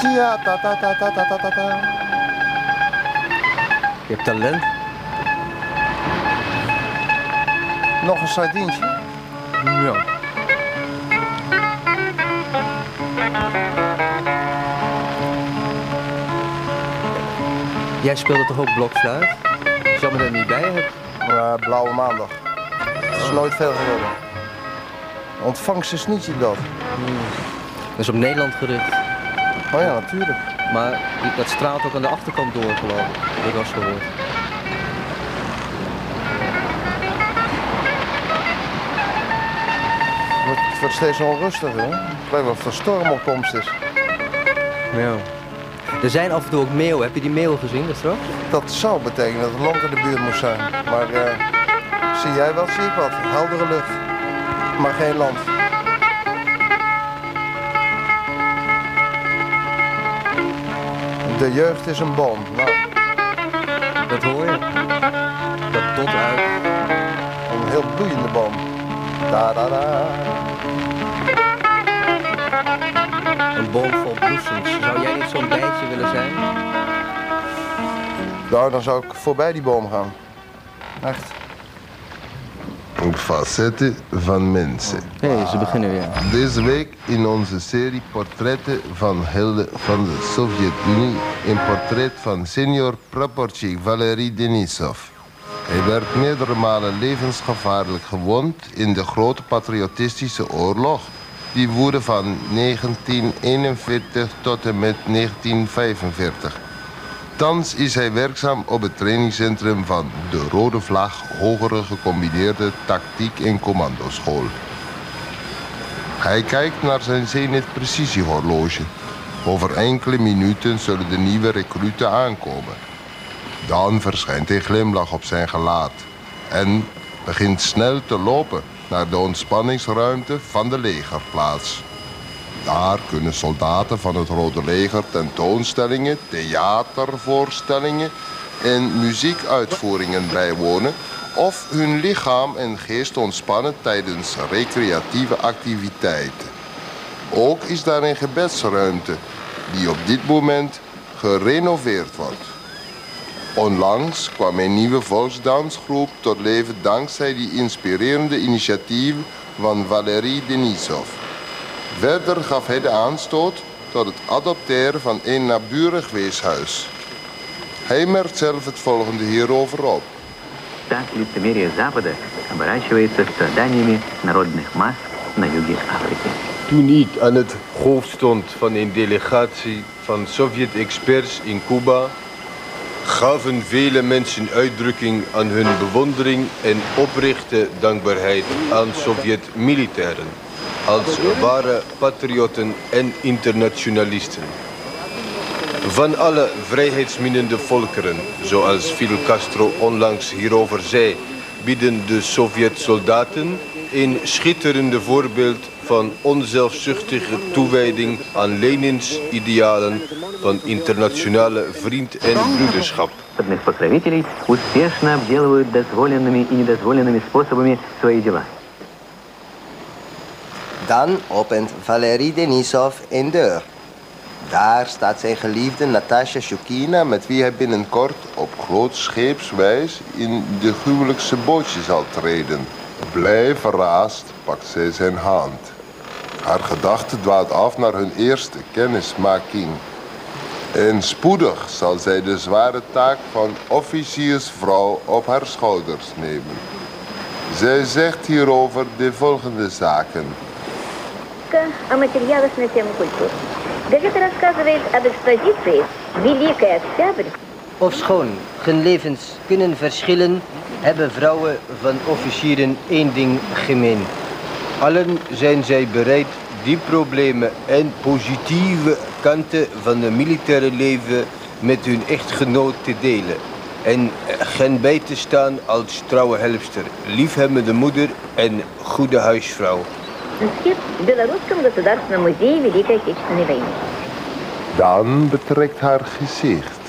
Tia ta ta ta ta ta ta ta. Je hebt talent. Nog een sardientje? Ja. Jij speelde toch ook blokfluit? Jammer dat je er niet bij hebt. Blauwe maandag. Dat is nooit veel geworden. Ontvangst is niet dat. Dat is op Nederland gericht. Oh ja, natuurlijk. Maar dat straalt ook aan de achterkant door, geloof ik. Heb ik eens gehoord. Het wordt, het wordt steeds onrustiger. Hè? Het lijkt wel of er storm op komst is. Ja. Er zijn af en toe ook meeuwen. Heb je die meeuwen gezien daar straks? Dat zou betekenen dat het land in de buurt moest zijn. Maar eh, zie jij wat, zie ik wat. Heldere lucht. Maar geen land. De jeugd is een boom. Nou, Dat hoor je. Dat tot uit. Een heel bloeiende boom. Da da da. Een boom vol bloesems. Zou jij niet zijn? Nou, dan zou ik voorbij die boom gaan. Echt. Facetten van mensen. Hé, ze beginnen weer. Deze week in onze serie Portretten van helden van de Sovjet-Unie... een portret van senior praportchik Valery Denisov. Hij werd meerdere malen levensgevaarlijk gewond in de grote patriotistische oorlog. Die woedde van 1941 tot en met 1945. Thans is hij werkzaam op het trainingscentrum van de Rode Vlag Hogere Gecombineerde Tactiek en Commandoschool. Hij kijkt naar zijn Zenit precisiehorloge. Over enkele minuten zullen de nieuwe recruten aankomen. Dan verschijnt een glimlach op zijn gelaat en begint snel te lopen naar de ontspanningsruimte van de legerplaats. Daar kunnen soldaten van het Rode Leger tentoonstellingen, theatervoorstellingen en muziekuitvoeringen bijwonen of hun lichaam en geest ontspannen tijdens recreatieve activiteiten. Ook is daar een gebedsruimte die op dit moment gerenoveerd wordt. Onlangs kwam een nieuwe volksdansgroep tot leven dankzij die inspirerende initiatief van Valery Denisov. Verder gaf hij de aanstoot tot het adopteren van een naburig weeshuis. Hij merkt zelf het volgende hierover op. Так лицемерие Запада оборачивается страданиями народных масс на юге Африки. Toen ik aan het hoofd stond van een delegatie van Sovjet-experts in Cuba, gaven vele mensen uitdrukking aan hun bewondering en oprechte dankbaarheid aan Sovjet-militairen als ware patriotten en internationalisten. Van alle vrijheidsminnende volkeren, zoals Fidel Castro onlangs hierover zei, bieden de Sovjet-soldaten een schitterende voorbeeld van onzelfzuchtige toewijding aan Lenins idealen van internationale vriend en broederschap. Западных покровителей успешно обделывают дозволенными и недозволенными способами свои дела. Dan opent Valery Denisov een deur. Daar staat zijn geliefde Natasha Shukina, met wie hij binnenkort op grootscheepswijs in de gruwelijkste bootje zal treden. Blij verraast pakt zij zijn hand. Haar gedachte dwaalt af naar hun eerste kennismaking. En spoedig zal zij de zware taak van officiersvrouw op haar schouders nemen. Zij zegt hierover de volgende zaken. о материалах на тему культуры. Газета рассказывает об экспозиции «Великий Октябрь» Ofschoon hun levens kunnen verschillen, hebben vrouwen van officieren één ding gemeen. allen zijn zij bereid die problemen en positieve kanten van het militaire leven met hun echtgenoot te delen. En gen bij te staan als trouwe helpster, liefhebbende moeder en goede huisvrouw. Dan betrekt haar gezicht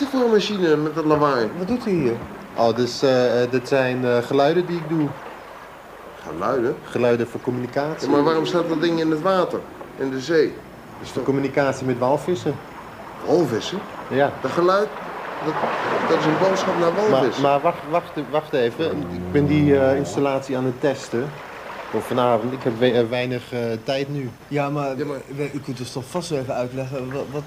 is voor een machine met dat lawaai? Wat doet u hier? Oh, dus, eh, eh, dit zijn eh, geluiden die ik doe. Geluiden? Geluiden voor communicatie. Ja, maar waarom staat dat ding in het water? In de zee? Dus voor communicatie met walvissen. Walvissen? Ja. Dat geluid, dat, dat is een boodschap naar Maar, walvis. maar wacht, wacht, wacht even. Ik ben die eh, installatie aan het testen. Voor vanavond. Ik heb we- weinig eh, tijd nu. Ja, maar, we- u kunt dus toch vast wel even uitleggen. Wat, wat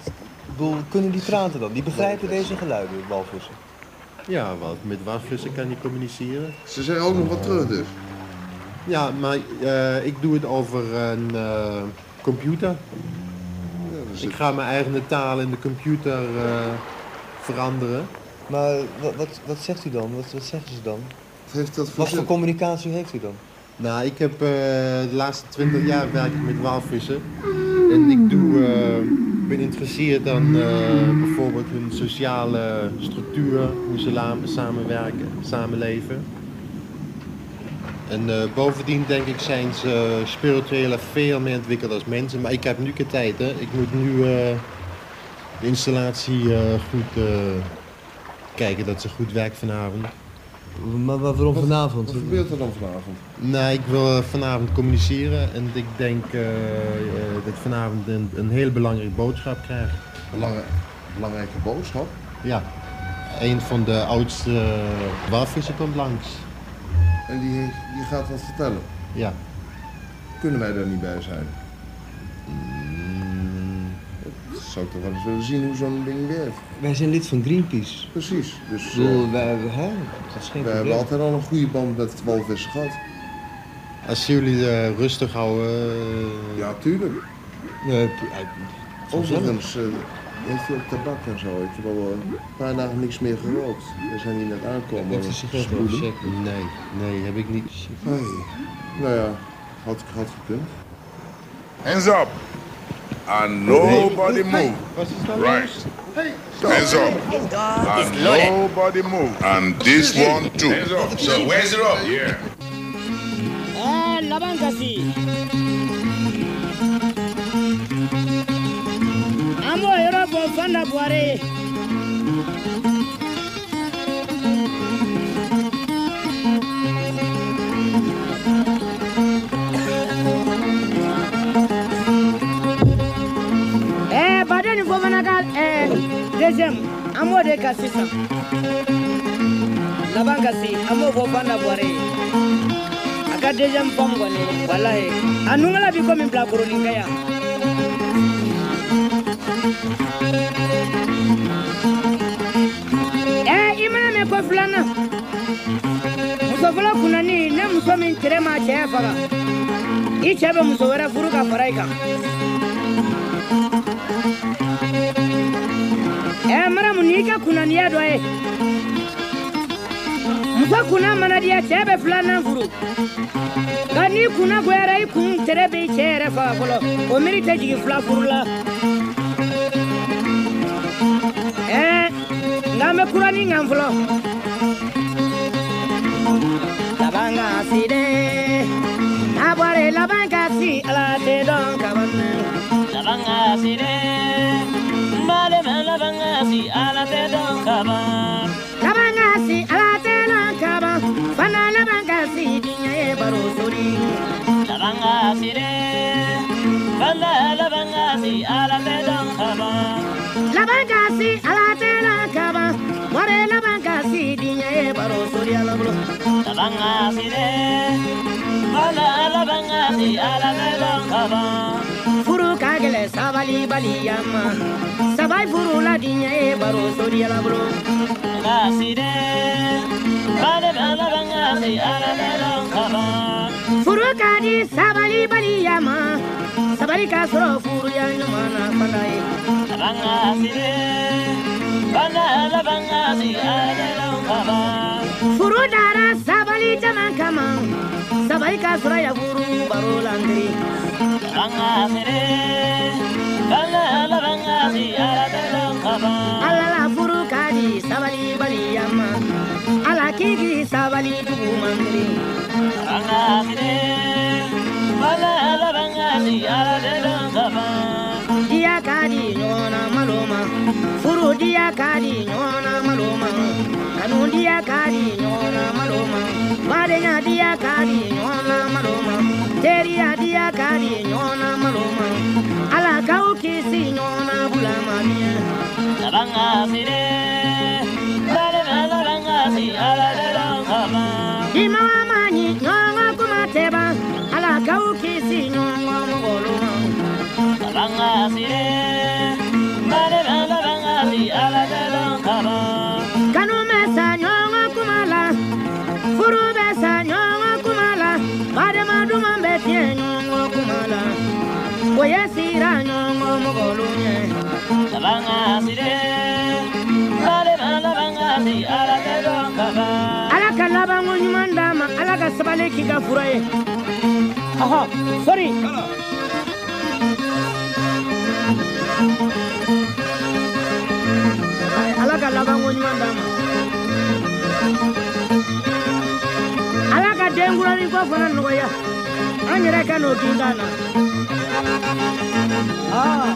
bedoel, kunnen die praten dan? Die begrijpen deze geluiden, walvissen? Ja, wat, met walvissen kan je communiceren. Ze zeggen ook nog wat terug dus. Ja, maar eh, ik doe het over een eh, computer. dus ik ga mijn eigen taal in de computer eh, veranderen. Maar wat, wat, wat zegt u dan? Wat, wat zeggen ze dan? Wat heeft dat voor Wat voor zin? communicatie heeft u dan? Nou, ik heb eh, de laatste twintig jaar werk ik met walvissen. En ik doe, eh, ben geïnteresseerd aan eh, bijvoorbeeld hun sociale structuur, hoe ze samenwerken, samenleven. En eh, bovendien denk ik zijn ze spiritueel veel meer ontwikkeld als mensen. Maar ik heb nu geen tijd, hè. Ik moet nu eh, de installatie goed kijken dat ze goed werkt vanavond. Maar waarom vanavond? Wat gebeurt er dan vanavond? Nee, ik wil eh, vanavond communiceren en ik denk eh, eh, dat ik vanavond een, een heel belangrijke boodschap krijg. Belangrijk, belangrijke boodschap? Ja, een van de oudste uh, walvissen komt langs. En die, die gaat wat vertellen? Ja. Kunnen wij daar niet bij zijn? Zou ik toch wel eens willen zien hoe zo'n ding werkt. Wij zijn lid van Greenpeace. Precies. Dus, Ik bedoel, eh, wij hebben, hè? Dat is geen we hebben altijd al een goede band met het walvissen gehad. Als jullie eh, rustig houden. Ja, tuurlijk. Nee, Overigens eh, heeft ook tabak en zo. Ik heb al eh, een paar dagen niks meer gerookt. We zijn hier net aankomen. Heeft u sigaretten? Nee, nee, heb ik niet. Hey. Nou ja, had, had gekund. Hands up. And nobody move. Right. Hands up. And nobody move. And this one too. Hands up. So where's it up? Yeah. Eh, Labankasi. Amo yɔrɔ bɔ fanda buware. Eh, baden ni fana ka eh, deuxième an b'o de ka sisan laban kasi an b'o fɔ fanda buware ye a ka deuxième femme kɔni walahi a nungala bi komi bilakoronin kɛ yan filanan muso fɔlɔ kunnani ne muso min tere ma cɛɛ faga i cɛɛ bɛ muso wɛrɛ furu ka fara i kan ɛ maramu n'i ka kunnaniya dɔ ye muso kunna mana diya cɛɛ bɛ filanan furu nka n'i kunna goyara i kun tere b'i cɛɛ yɛrɛ faga fɔlɔ o miiri tɛ jigin fila furu la ɛɛ nka an bɛ kuranin kan fɔlɔ laban ka si dɛ n'a bɔra yen laban ka si ala tɛ dɔn kaban laban ka si dɛ si ala tɛ dɔn kaban laban ka si ala tɛ dɔn kaban fana laban ka si diɲɛ ye baro sori laban ka si dɛ fana laban ka si ala tɛ dɔn kaban laban ka si ala tɛ dɔn kaban mɔre laban ka si diɲɛ ye baro sori ala bolo laban ka si dɛ fana laban ka si ala tɛ dɔn kaban gɛlɛ sabali baliya ma sabai furu la diɲɛ ye baro sori ala bolo ka si dɛ balima laban ka si ala dɔn kaban furu ka di sabali baliya ma sabali ka sɔrɔ furuya ɲuman na fana ye laban ka si dɛ fana laban ka si ala tɛ dɔn kaban furu dara sabali caman kama. Sabali ka sɔrɔ ya furu baro la nkiri ala furu ka di sabali baliya ma ala k'i di sabali jugu ma miri. an ka miri wala laban ka di ala de dɔn kaban. diya ka di ɲɔgɔnna malo ma furu diya ka di ɲɔgɔnna malo ma kanu diya ka di ɲɔgɔnna malo ma badenya diya ka di ɲɔgɔnna malo ma teri adia kari nyona maloma. Ala kau kisi nyona bula mamia labanga sire la la la si ala la la kama mama ni nyonga kumateba. Ala kau kisi nyonga mugolo labanga sire ala ka labanko ɲuman d'a ma ala ka sabali k'i ka fura ye. Ɔhɔ sori ala ka labanko ɲuman d'a ma ala ka denkuranin ko fana nɔgɔya an yɛrɛ ka n'o kin kan na Ah.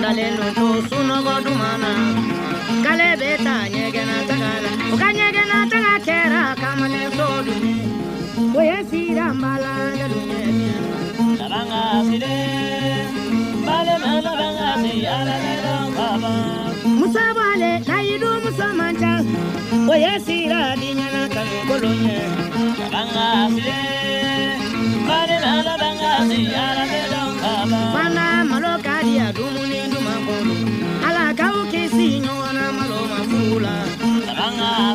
mandale nuko sunogo dumana kale beta kera kamane sodu boye sira mbala bale banga si baba. Musa bale naidu musa manja boye sira bale banga si baba. Mana maloka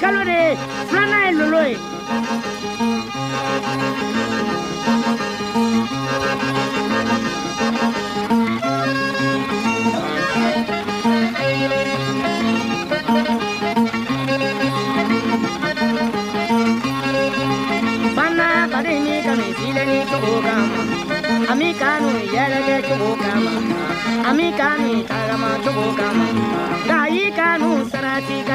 kalore flana ye filanan ye lolo ye Ami kanu yɛrɛkɛ cogo ami kanu tagama cogo kama kanu sarati ka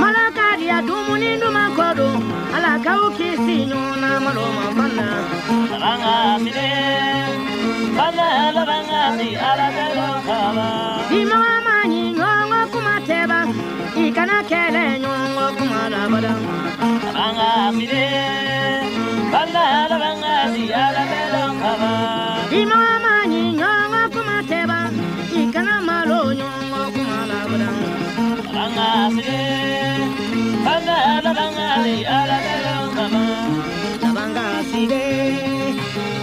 Malakariya dumuni banga kɔ don ala k'aw kisi ɲɔgɔn na malo ma fana. Laban ka minɛ fana laban ka di ala tɛ dɔ kama. I mɔgɔ ma ɲi ɲɔgɔn kuma tɛ ban i kana kɛlɛ ɲɔgɔn kuma labada. Laban ka minɛ bana labanga ala bɛ dɔn kaba labanga sile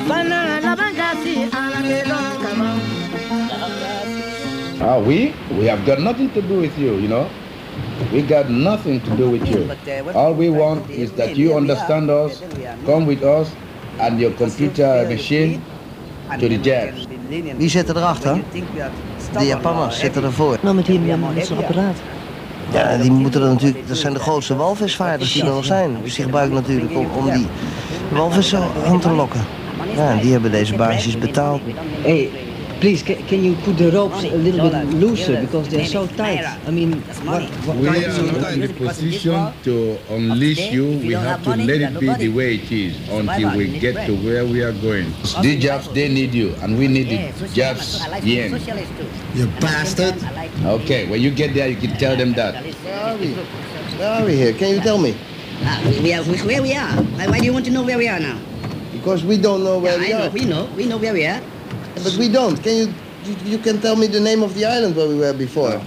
bana labanga si ala bɛ dɔn Ah, we? We have got nothing to do with you, you know. We got nothing to do with you. All we want is that you understand us, come with us and your computer machine to the jabs. Wie zit er erachter? De Japanners zitten ervoor. Nou, met die met zo'n apparaat. Ja, die moeten er natuurlijk, dat zijn de grootste walvisvaarders die er nog zijn. Dus die gebruiken natuurlijk om, om die walvissen aan te lokken. Ja, die hebben deze baasjes betaald. Hey, please, can, can you put the ropes a little bit looser because they're so tight? I mean, what, what We are of... not in the position to unleash you. We have to let it be the way it is until we get to where we are going. These jobs, they need you, and we need the jobs yen. You bastard. Okay, when you get there, you can tell them that. Where are we? Where are we here? Can you tell me? Ah, we are where we are. Why, why do you want to know where we are now? Because we don't know where Yeah, we I know, are. we know. We know where we are. But we don't. Can you, you, you can tell me the name of the island where we were before? Uh,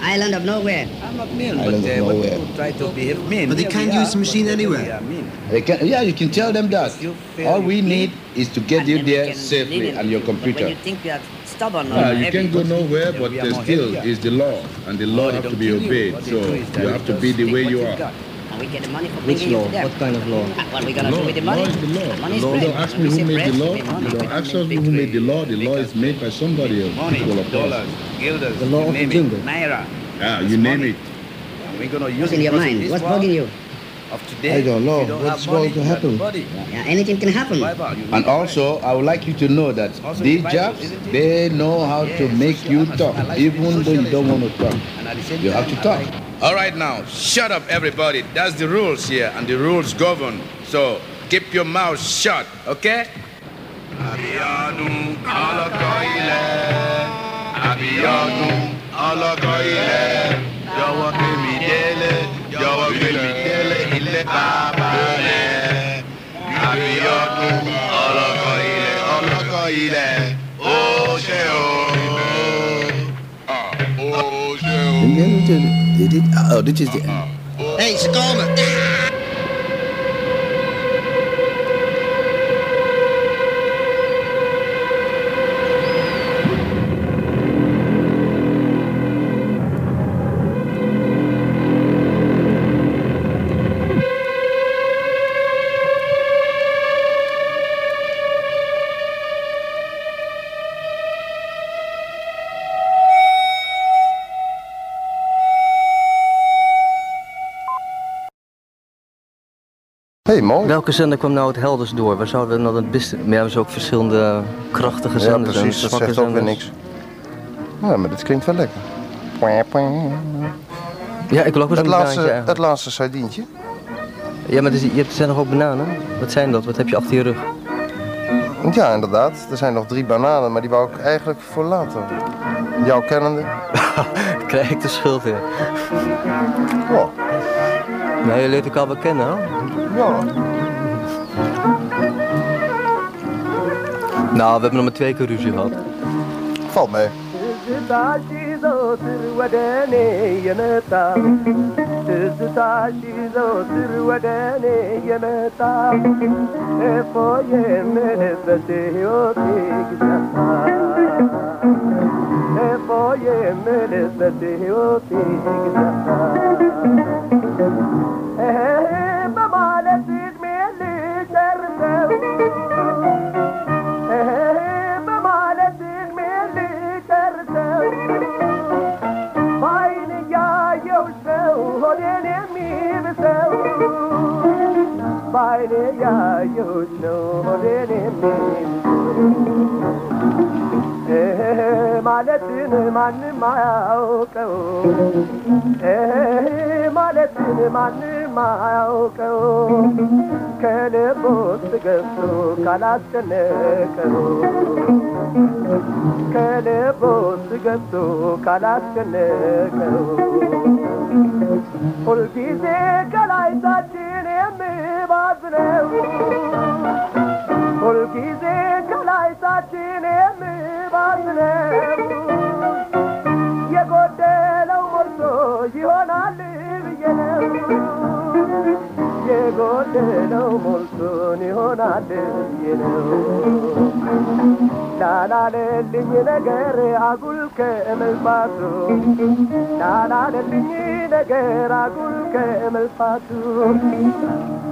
island of nowhere. Island of nowhere. Try to behave mean. But they can't use the machine anywhere. They can, yeah, you can tell them that. All we need is to get you there safely and your When computer. you think we are stubborn uh, or you heavy, can go nowhere, but we are uh, more still is the law, and the law have to be obeyed. So you have to be the way you are. And we get the money for Which bringing you law? to them. What kind of law? Ah, What are we gonna Law, do with the law money? is the law. Money is You don't ask me we who say made bread, the law. money. You don't ask us who made the law. The law is made by somebody else. Money, Well, of course. dollars, guilders, The law you of the name jungle. it. Naira. Yeah, you name it. We're gonna use What's it in your mind? What's world bugging you? Of today, I don't know. don't What's have money, going to happen? Yeah, anything can happen. And also, I would like you to know that these jobs, they know how to make you talk, even though you don't want to talk. You have to talk. All right now, shut up everybody. That's the rules here and the rules govern. So keep your mouth shut, okay? Oh, dit is de... Hé, uh-huh. hey, ze komen. Hey, mooi. Welke zender kwam nou het helders door? Waar zouden we nou het beste... Maar ja, we hebben ook verschillende krachtige Ja, zenders. en precies. Dat zegt ook weer niks. Ja, maar dit klinkt wel lekker. Ja, ik wil ook wel Het een laatste, het laatste sardientje. Ja, maar er is- je hebt, er zijn nog ook bananen. Wat zijn dat? Wat heb je achter je rug? Ja, inderdaad. Er zijn nog drie bananen, maar die wou ik eigenlijk voor later. Jouw kennende. *laughs* Krijg ik de schuld weer. Ja. Nou, je leert elkaar wel kennen, hè? Ja. Nou, we hebben nog maar twee keer ruzie gehad. Valt mee. Friday, yeah, you know what it means. Eh, maletin man mao ko. Eh, maletin man የማያውቀው ከልብ ውስጥ ገብቶ ካላስጨነቀው ከልብ ውስጥ ገብቶ ካላስጨነቀው ሁልጊዜ ከላይታችን የምባዝነው ሁልጊዜ ከላይታችን የምባዝነው የጎደለው ሞልቶ ይሆናል የጎደለው ሞልቶን ይሆናል ብዬ ነው። ላላለልኝ ነገር አጉል ከመልፋቱ ላላለልኝ ነገር አጉል ከመልፋቱ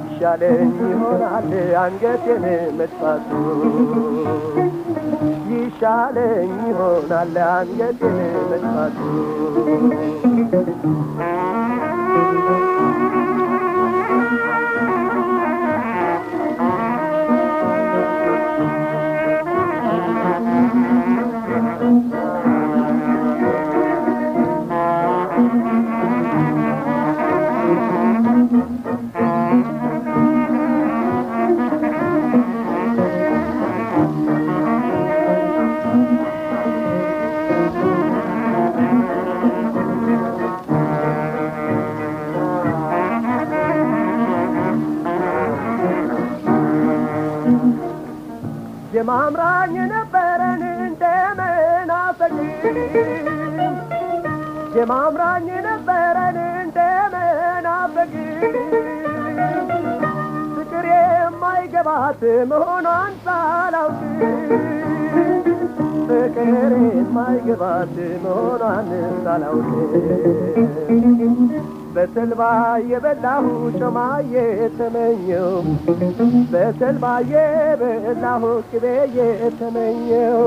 ይሻለኝ ይሆናል አንገቴን መድፋቱ ይሻለኝ ይሆናል አንገቴን መድፋቱ የማምራኝ ነበረን እንደመናፈቅ የማምራኝ ነበረን እንደመናፈቅ ፍቅር የማይገባት መሆኗን ሳላውቅ ፍቅር የማይገባት መሆኗን ሳላውቅ በተልባ የበላሁ ጮማ የተመኘው በተልባ የበላሁ ቅቤ የተመኘው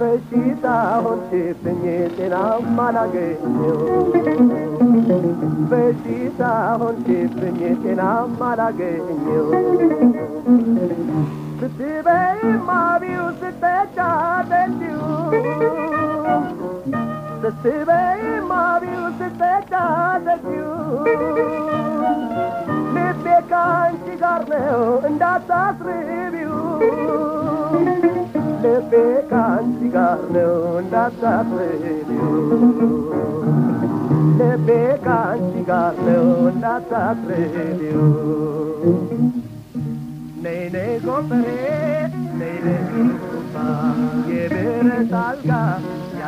በሽታ ሆንሽብኝ ጤናም አላገኘው በሽታ ሆንሽብኝ ጤናም አላገኘው ስትበይም አቢው ስተጫ ጠጪው ስትበይም አቢው ስተጫ ጠጪው ልቤ ከአንቺ ጋር ነው እንዳታስርቢው ልቤ ከአንቺ ጋር ነው እንዳታስርቢው ልቤ ከአንቺ ጋር ነው እንዳታስርቢው ነይ ነይ ጎፈሬ ነይ ነይ የብረት አልጋ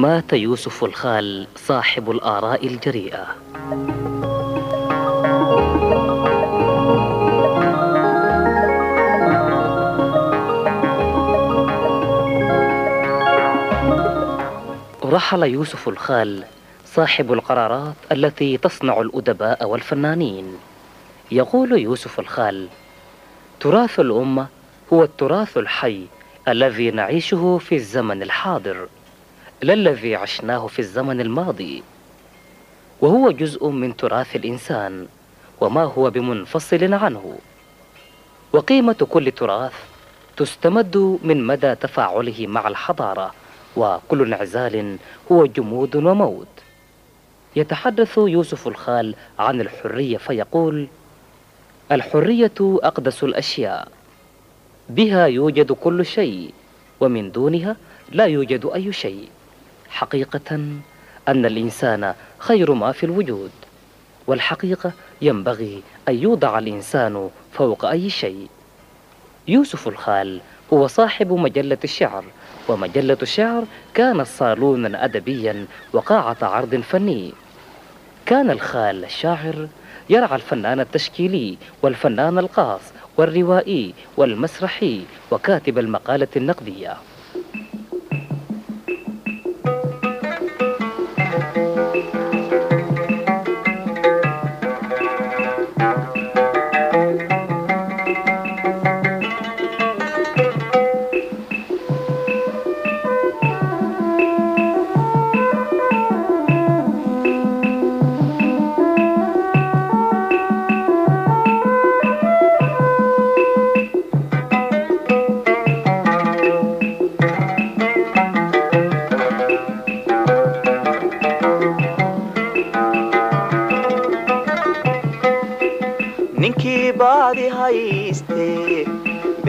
مات يوسف الخال صاحب الآراء الجريئة. رحل يوسف الخال صاحب القرارات التي تصنع الأدباء والفنانين. يقول يوسف الخال تراث الأمة هو التراث الحي الذي نعيشه في الزمن الحاضر. لا الذي عشناه في الزمن الماضي. وهو جزء من تراث الإنسان وما هو بمنفصل عنه. وقيمة كل تراث تستمد من مدى تفاعله مع الحضارة وكل انعزال هو جمود وموت. يتحدث يوسف الخال عن الحرية فيقول الحرية أقدس الأشياء. بها يوجد كل شيء ومن دونها لا يوجد أي شيء. حقيقة أن الإنسان خير ما في الوجود والحقيقة ينبغي أن يوضع الإنسان فوق أي شيء. يوسف الخال هو صاحب مجلة الشعر ومجلة الشعر كانت صالونا أدبيا وقاعة عرض فني. كان الخال الشاعر يرعى الفنان التشكيلي والفنان القاص والروائي والمسرحي وكاتب المقالة النقدية.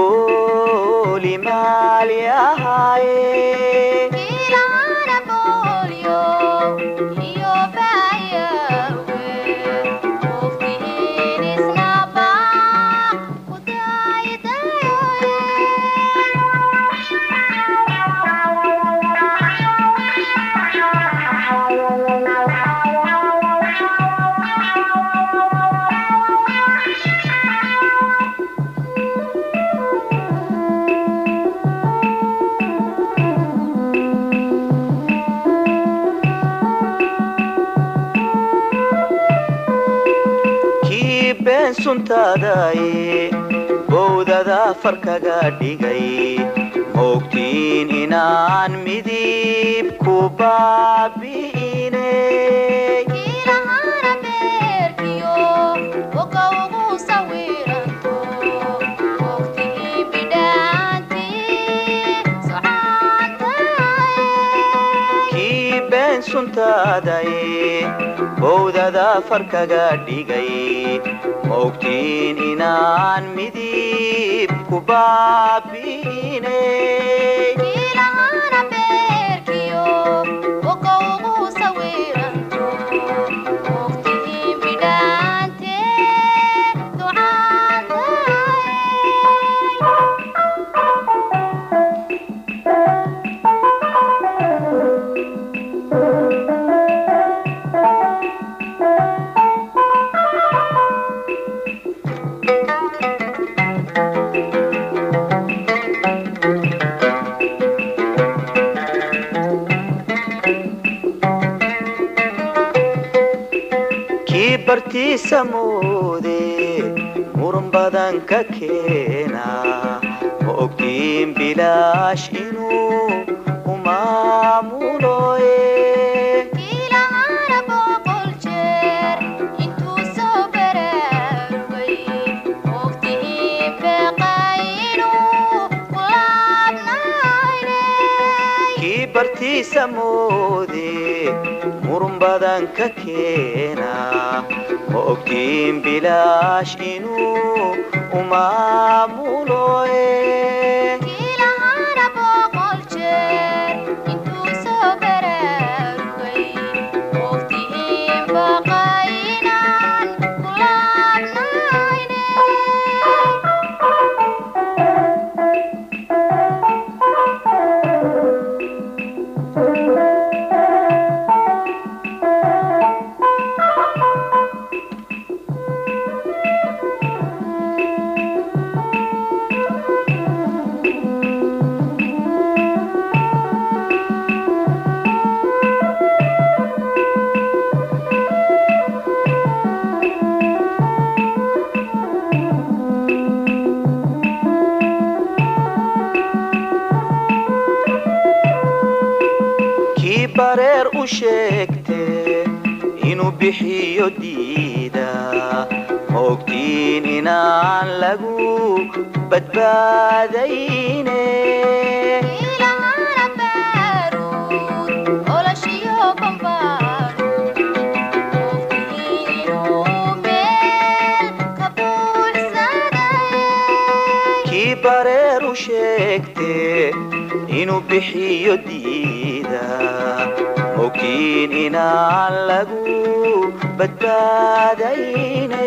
قولي مالي يا هاي suntaadaye bowdada farkaga dhigay moogtiin inaan midib ku baabi'ine kii been suntaadaye bowdada farkaga dhigay ma ogtiin inaan midib ku baabi'inay bartiisa moode muran badan ka keena ma ogtiin bilaash inuu u maamuloye bartiisa moode murun badan ka keena وأبكي بلا عشق أمام diida ma ogtiin inaan lagu badbaadayne kii bareer u sheegte inuu bixiyo diida mogtiin inaan lagu badbaadayne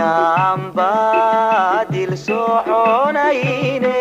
inaan baadil soo xoonayne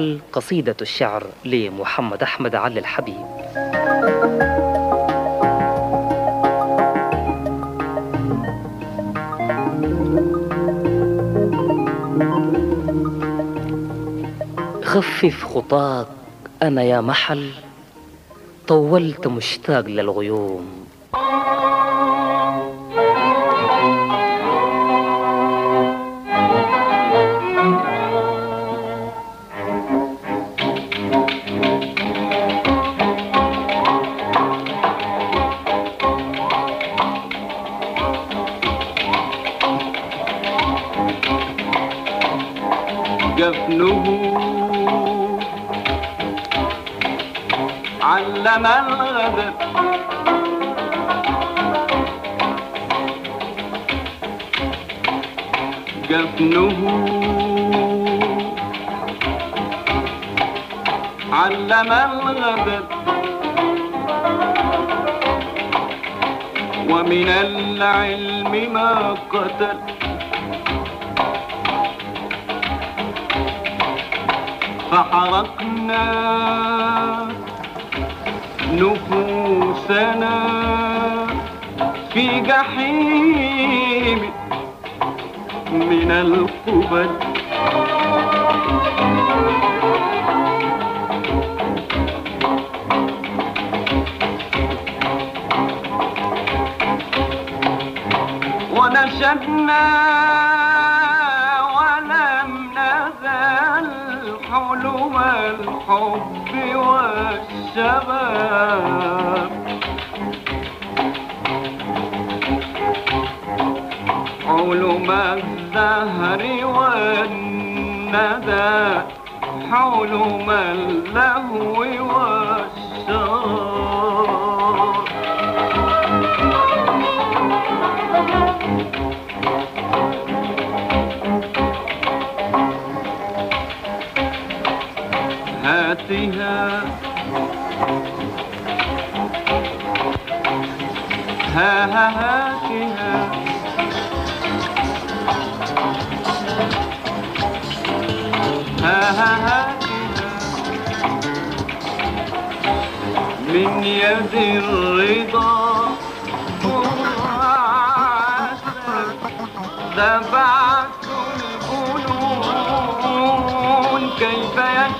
المحل قصيدة الشعر لمحمد أحمد علي الحبيب. خفف خطاك أنا يا محل طولت مشتاق للغيوم. علم الغدر جفنه علم الغدر ومن العلم ما قتل فحرقنا نفوسنا في جحيم من القبل. ونشدنا ولم نزل حلم الحب والشباب حول الزهر والندى حلم اللهو ها ها ها ها من يد الرضا ذبعت الجنون كيف يشكو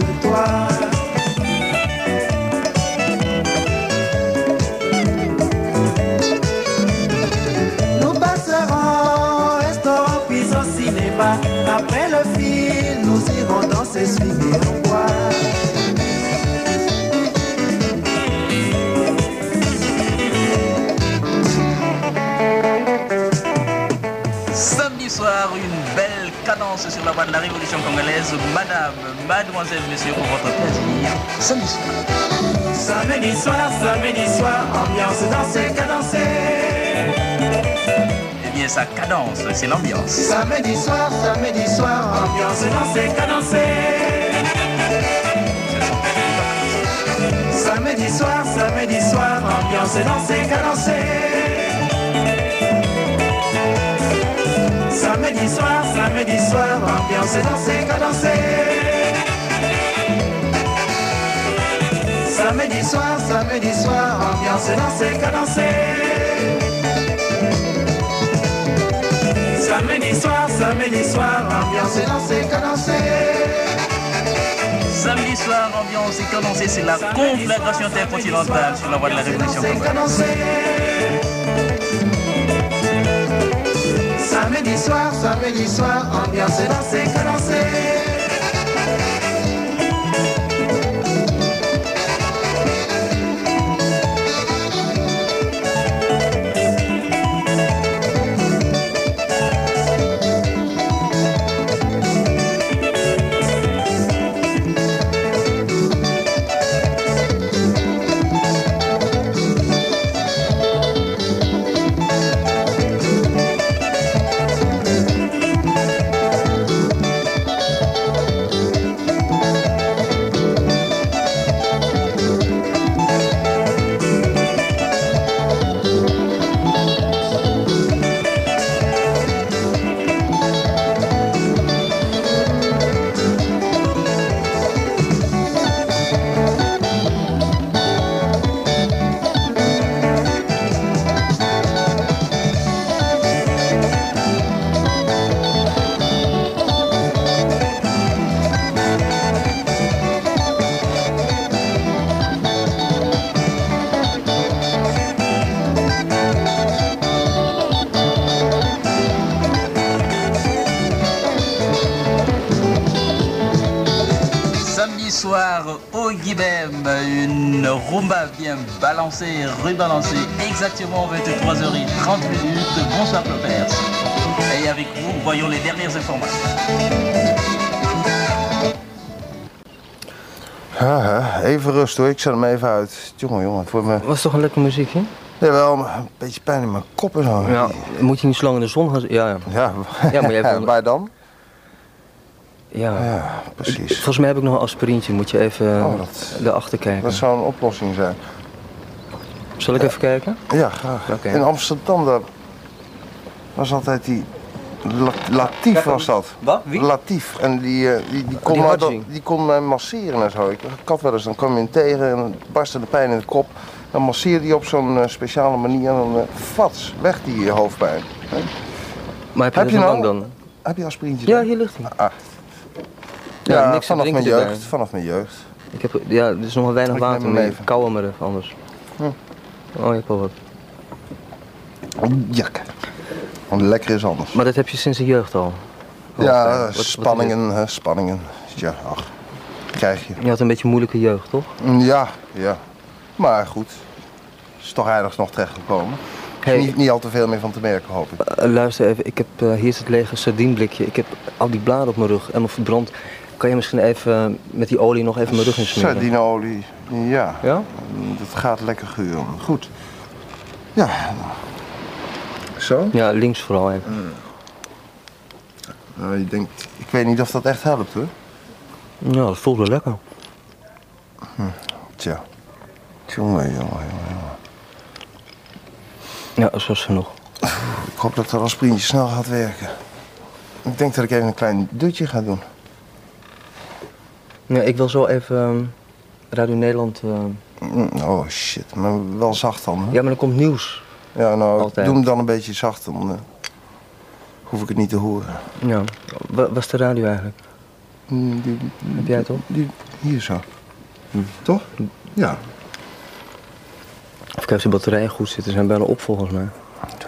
révolution congolaise. Madame, mademoiselle, monsieur, pour votre plaisir. Samedi soir. Samedi soir, samedi soir, ambiance danser, cadencer. Eh bien, sa cadence, c'est l'ambiance. Samedi soir, samedi soir, ambiance danser, cadencer. Samedi soir, samedi soir, ambiance danser, cadencer. Samedi soir, samedi soir, ambiance danser, cadencer. Samedi soir, samedi soir, ambiance danser, cadencer. Samedi soir, samedi soir, ambiance danser, cadencer. Samedi soir, ambiance et cadencée, c'est la conflagration intercontinentale sur la voie de la révolution vendredi soir, samedi soir, ambiance danser, que danser. Balancée, rebalancée, exactement 23h30 minutes. Bonsoir Clopers. Et avec vous, voyons les dernières informations. Ja, hè. even rust hoor, ik zet hem even uit. Jongen, jongen, het wordt me... Was toch een lekker muziekje? Jawel, maar een beetje pijn in mijn kop en zo. Ja, moet je niet zo lang in de zon gaan zitten? Ja, ja. Ja, Ja, maar je hebt *laughs* wel- waar dan? Ja. Ja, precies. Volgens mij heb ik nog een aspirintje. Moet je even Oh, dat- erachter kijken. Dat zou een oplossing zijn. Zal ik even kijken? Ja, graag. Oké. In Amsterdam, daar was altijd die... La- Latief was dat. Wat? Wie? Latief. En die, eh, die, die, kon die mij, dat- die kon mij masseren en zo. Ik ik had wel eens, dan kwam je hem tegen en dan barstte de pijn in de kop. Dan masseerde hij op zo'n eh, speciale manier en dan eh fats, weg die hoofdpijn. Hè? Maar heb je, Heb je nou- bank dan? Heb je aspirintje? Ja, hier ligt hij. Ah. Ja, Ja, niks vanaf mijn jeugd. Vanaf mijn jeugd. Ik heb, ja, er is nog maar weinig Ik water mee. even. Kou hem maar even anders. Hm. Oh, je hebt wel wat. Jak. Want lekker is anders. Maar dat heb je sinds de jeugd al? Ja, Hoofdpijn. Wat- spanningen, hè, spanningen. Ja, ach, krijg je. Je had een beetje een moeilijke jeugd, toch? Ja, ja. Maar goed, is toch aardig nog terechtgekomen. Hey. Niet, niet al te veel meer van te merken, hoop ik. Eh, luister even, ik heb, eh, hier is het lege sardienblikje. Ik heb al die bladen op mijn rug, helemaal verbrand. Kan je misschien even met die olie nog even mijn rug insmeren? Sardineolie, ja. Ja? Dat gaat lekker geuren. Goed. Ja. Zo? Ja, links vooral even. Nou, je denkt, ik weet niet of dat echt helpt hoor. Ja, dat voelt wel lekker. Tja. Jongen, jongen, jongen, jongen. Ja, zo is genoeg. Ik hoop dat dat aspirintje snel gaat werken. Ik denk dat ik even een klein dutje ga doen. Ja, ik wil zo even ehm, Radio Nederland... eh, Mm, Oh shit, maar wel zacht dan. Hè? Ja, maar dan komt nieuws. Ja, nou, Altijd. doe hem dan een beetje zacht, dan eh, hoef ik het niet te horen. Ja. Wa- Was de radio eigenlijk? Mm, Die, Heb jij het op? die, hier zo. Hm. Toch? Ja. Of kijken of de batterijen goed zitten. Zijn bijna op volgens mij.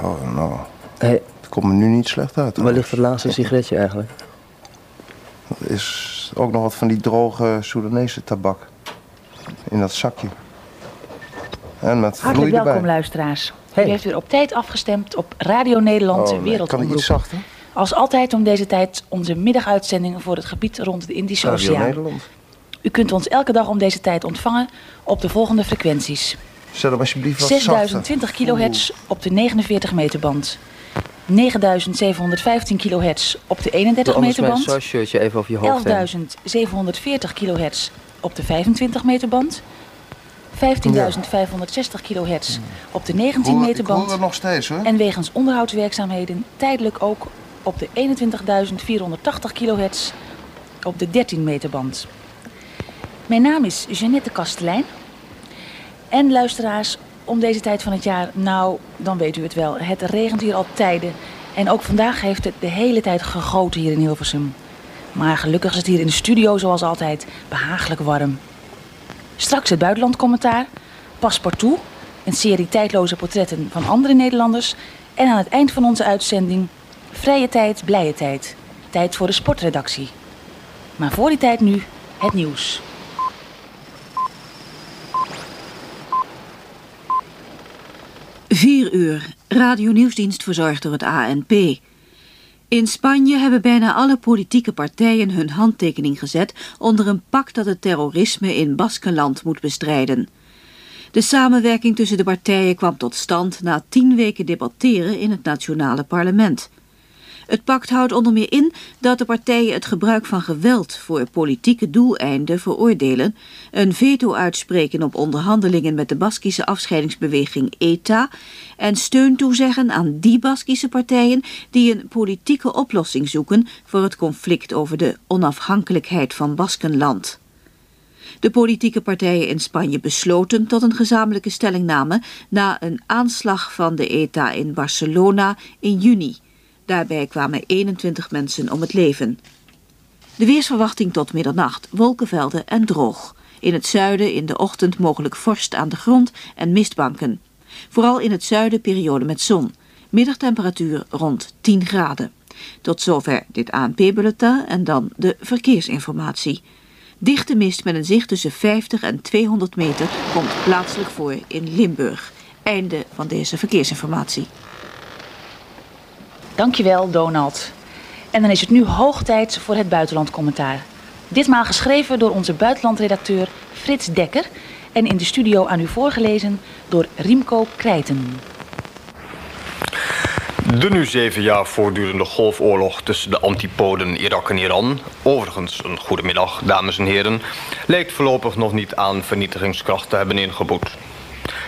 Oh, nou. Hey, Het komt me nu niet slecht uit. waar ligt het laatste sigaretje eigenlijk? Er is ook nog wat van die droge Soedanese tabak. In dat zakje. En met Hartelijk erbij. welkom luisteraars. U heeft weer op tijd afgestemd op Radio Nederland Oh, nee. Kan ik iets zachter? Als altijd om deze tijd onze middaguitzending voor het gebied rond de Indische Radio Oceaan. Nederland. U kunt ons elke dag om deze tijd ontvangen op de volgende frequenties. Zet hem alsjeblieft wat zachter. 6020 kilohertz op de 49 meter band. 9715 kilohertz op de 31 Doe anders meter band. sausshirtje even over je hoofd heen. 11.740 kilohertz op de 25 meter band. 15.560 kilohertz op de 19 Hoor- meter ik hoor band. het nog steeds hoor. En wegens onderhoudswerkzaamheden tijdelijk ook op de 21.480 kilohertz op de 13 meter band. Mijn naam is Jeannette Kastelein. En luisteraars, om deze tijd van het jaar, nou, dan weet u het wel. Het regent hier al tijden. En ook vandaag heeft het de hele tijd gegoten hier in Hilversum. Maar gelukkig is het hier in de studio zoals altijd behagelijk warm. Straks het buitenlandcommentaar, Paspartout, een serie tijdloze portretten van andere Nederlanders. En aan het eind van onze uitzending, vrije tijd, blije tijd. Tijd voor de sportredactie. Maar voor die tijd nu het nieuws. Vier uur. Radio Nieuwsdienst verzorgd door het ANP. In Spanje hebben bijna alle politieke partijen hun handtekening gezet onder een pact dat het terrorisme in Baskenland moet bestrijden. De samenwerking tussen de partijen kwam tot stand na tien weken debatteren in het nationale parlement. Het pact houdt onder meer in dat de partijen het gebruik van geweld voor politieke doeleinden veroordelen, een veto uitspreken op onderhandelingen met de Baskische afscheidingsbeweging ETA en steun toezeggen aan die Baskische partijen die een politieke oplossing zoeken voor het conflict over de onafhankelijkheid van Baskenland. De politieke partijen in Spanje besloten tot een gezamenlijke stellingname na een aanslag van de ETA in Barcelona in juni. Daarbij kwamen 21 mensen om het leven. De weersverwachting tot middernacht, wolkenvelden en droog. In het zuiden in de ochtend mogelijk vorst aan de grond en mistbanken. Vooral in het zuiden periode met zon. Middagtemperatuur rond 10 graden. Tot zover dit ANP-bulletin en dan de verkeersinformatie. Dichte mist met een zicht tussen 50 en 200 meter komt plaatselijk voor in Limburg. Einde van deze verkeersinformatie. Dankjewel, Donald. En dan is het nu hoog tijd voor het buitenlandcommentaar. Ditmaal geschreven door onze buitenlandredacteur Frits Dekker en in de studio aan u voorgelezen door Riemko Krijten. De nu zeven jaar voortdurende golfoorlog tussen de antipoden Irak en Iran, overigens een goede middag, dames en heren, lijkt voorlopig nog niet aan vernietigingskracht te hebben ingeboet.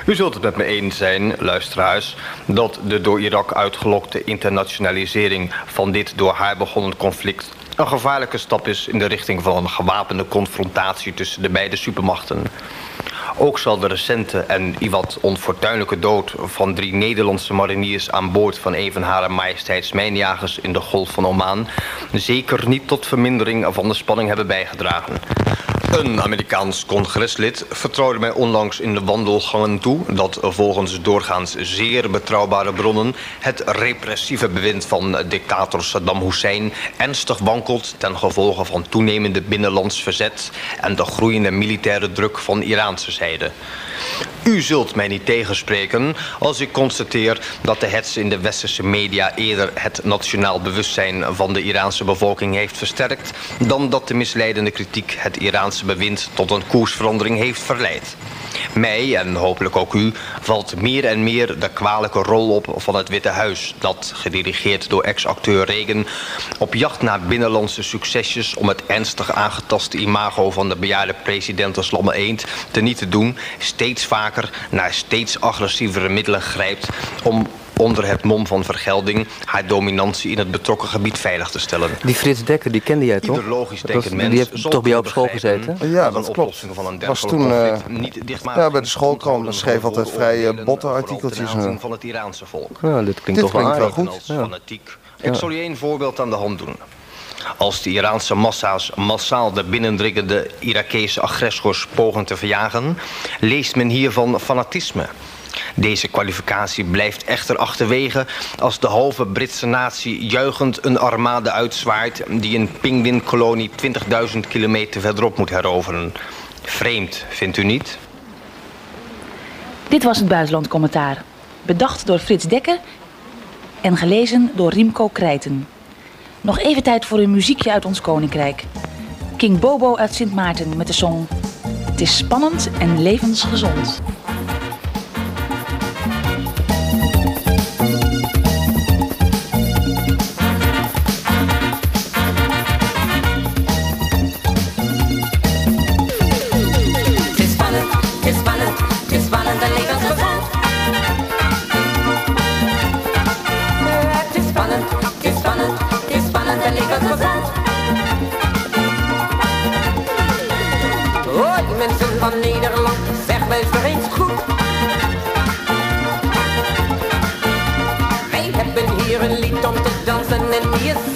U zult het met me eens zijn, luisteraars, dat de door Irak uitgelokte internationalisering van dit door haar begonnen conflict een gevaarlijke stap is in de richting van een gewapende confrontatie tussen de beide supermachten. Ook zal de recente en wat onfortuinlijke dood van drie Nederlandse mariniers aan boord van een van Hare Majesteits mijnjagers in de Golf van Oman zeker niet tot vermindering van de spanning hebben bijgedragen. Een Amerikaans congreslid vertrouwde mij onlangs in de wandelgangen toe dat volgens doorgaans zeer betrouwbare bronnen het repressieve bewind van dictator Saddam Hussein ernstig wankelt ten gevolge van toenemende binnenlands verzet en de groeiende militaire druk van Iraanse zijde. U zult mij niet tegenspreken als ik constateer dat de hets in de westerse media eerder het nationaal bewustzijn van de Iraanse bevolking heeft versterkt dan dat de misleidende kritiek het Iraanse bewind tot een koersverandering heeft verleid. Mij, en hopelijk ook u, valt meer en meer de kwalijke rol op van het Witte Huis... dat, gedirigeerd door ex-acteur Reagan... op jacht naar binnenlandse succesjes... om het ernstig aangetaste imago van de bejaarde president als Lamme Eend... te niet te doen, steeds vaker naar steeds agressievere middelen grijpt... om onder het mom van vergelding haar dominantie in het betrokken gebied veilig te stellen. Die Frits Dekker, die kende jij toch? Ieder logisch Dat was- denkend mens die heeft toch bij jou op school gezeten? Ja, dat klopt. oplossing van een Was toen eh, conflict niet dichtmatig ja, bij de schoolkrant. Schreef altijd vrij eh, botte artikeltjes. van het Iraanse volk. Ja, dit klinkt Dit toch wel klinkt wel goed. Als Ja. fanatiek. Ja. Ik zal je één voorbeeld aan de hand doen. Als de Iraanse massa's massaal de binnendringende Irakese agressors pogen te verjagen, leest men hier van fanatisme. Deze kwalificatie blijft echter achterwege als de halve Britse natie juichend een armade uitzwaait die een pinguïnkolonie 20.000 kilometer verderop moet heroveren. Vreemd, vindt u niet? Dit was het buitenlandcommentaar. Bedacht door Frits Dekker en gelezen door Riemko Krijten. Nog even tijd voor een muziekje uit ons koninkrijk. King Bobo uit Sint Maarten met de song Het is spannend en levensgezond. Hoi mensen van Nederland, zeg luister eens goed. Wij hebben hier een lied om te dansen en die is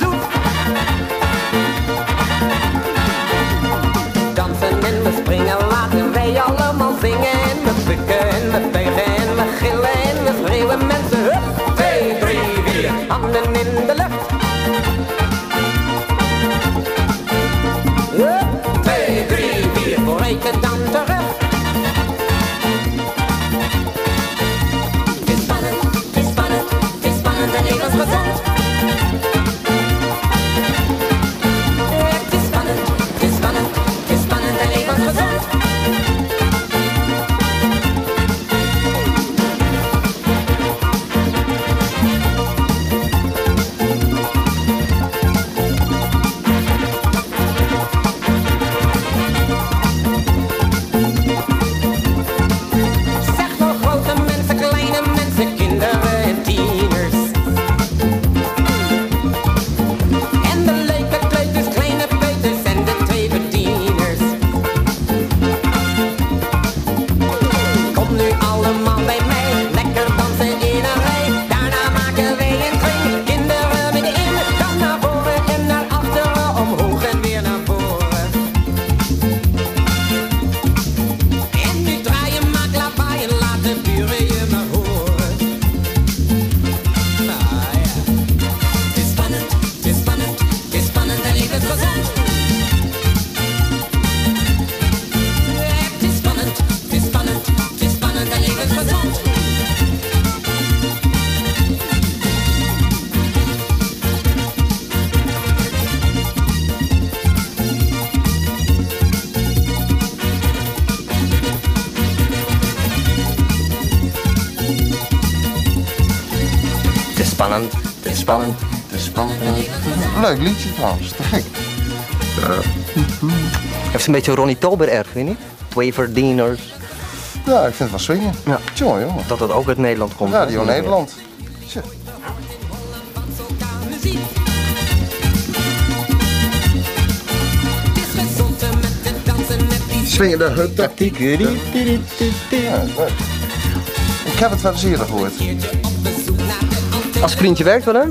spannend, te spannend. Het is spannend. Leuk liedje trouwens, te gek. Heeft een beetje Ronnie Tober erg, vind je niet? Waverdieners. Ja, ik vind het wel swingen. Ja. Jongen, jongen. Dat dat ook uit Nederland komt. Radio Nederland. Tja. Swingende hut tactiek. Ja, leuk. Ik heb het wel eens eerder gehoord. Als vriendje werkt wel, hè?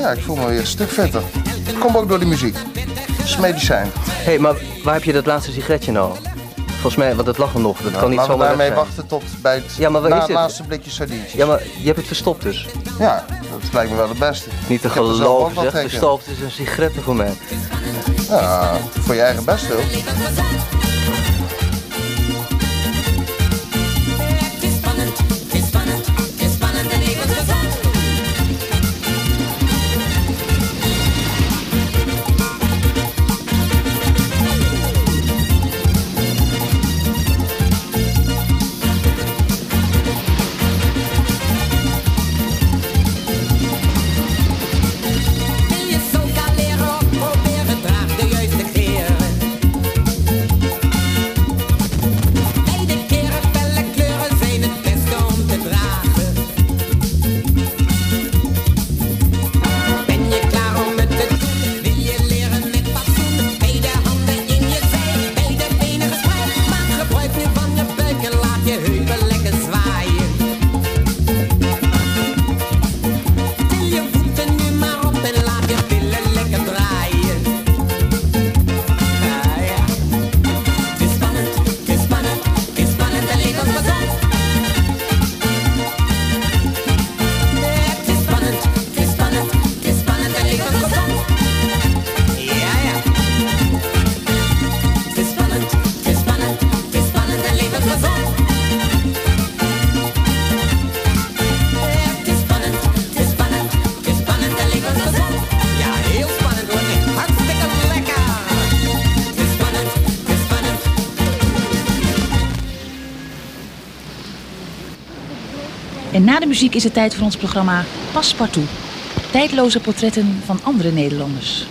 Ja, ik voel me weer een stuk vetter. Kom ook door die muziek. Het is medicijn. Hé, hey, maar waar heb je dat laatste sigaretje nou? Volgens mij, want het lag er nog. Dat kan niet Laten we zomaar daarmee wachten tot bij het, Ja, maar waar na is het het? laatste blikje sardientjes. Ja, maar je hebt het verstopt dus. Ja, dat lijkt me wel het beste. Niet te Ik geloven, wat zeg. Verstopt is een sigaretten voor mij. Ja, voor je eigen best wil. Na de muziek is het tijd voor ons programma Paspartout. Tijdloze portretten van andere Nederlanders.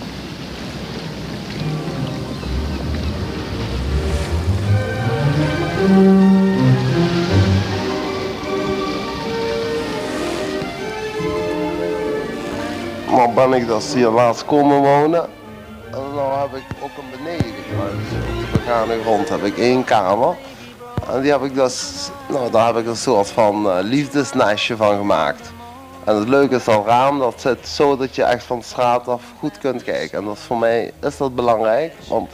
Maar ben ik dat ze hier laatst komen wonen. En dan heb ik ook een beneden. Op de begane grond heb ik één kamer. En die heb ik dus, nou daar heb ik een soort van eh, liefdesnestje van gemaakt. En het leuke is dat raam, dat zit zo dat je echt van de straat af goed kunt kijken. En dat is voor mij is dat belangrijk, want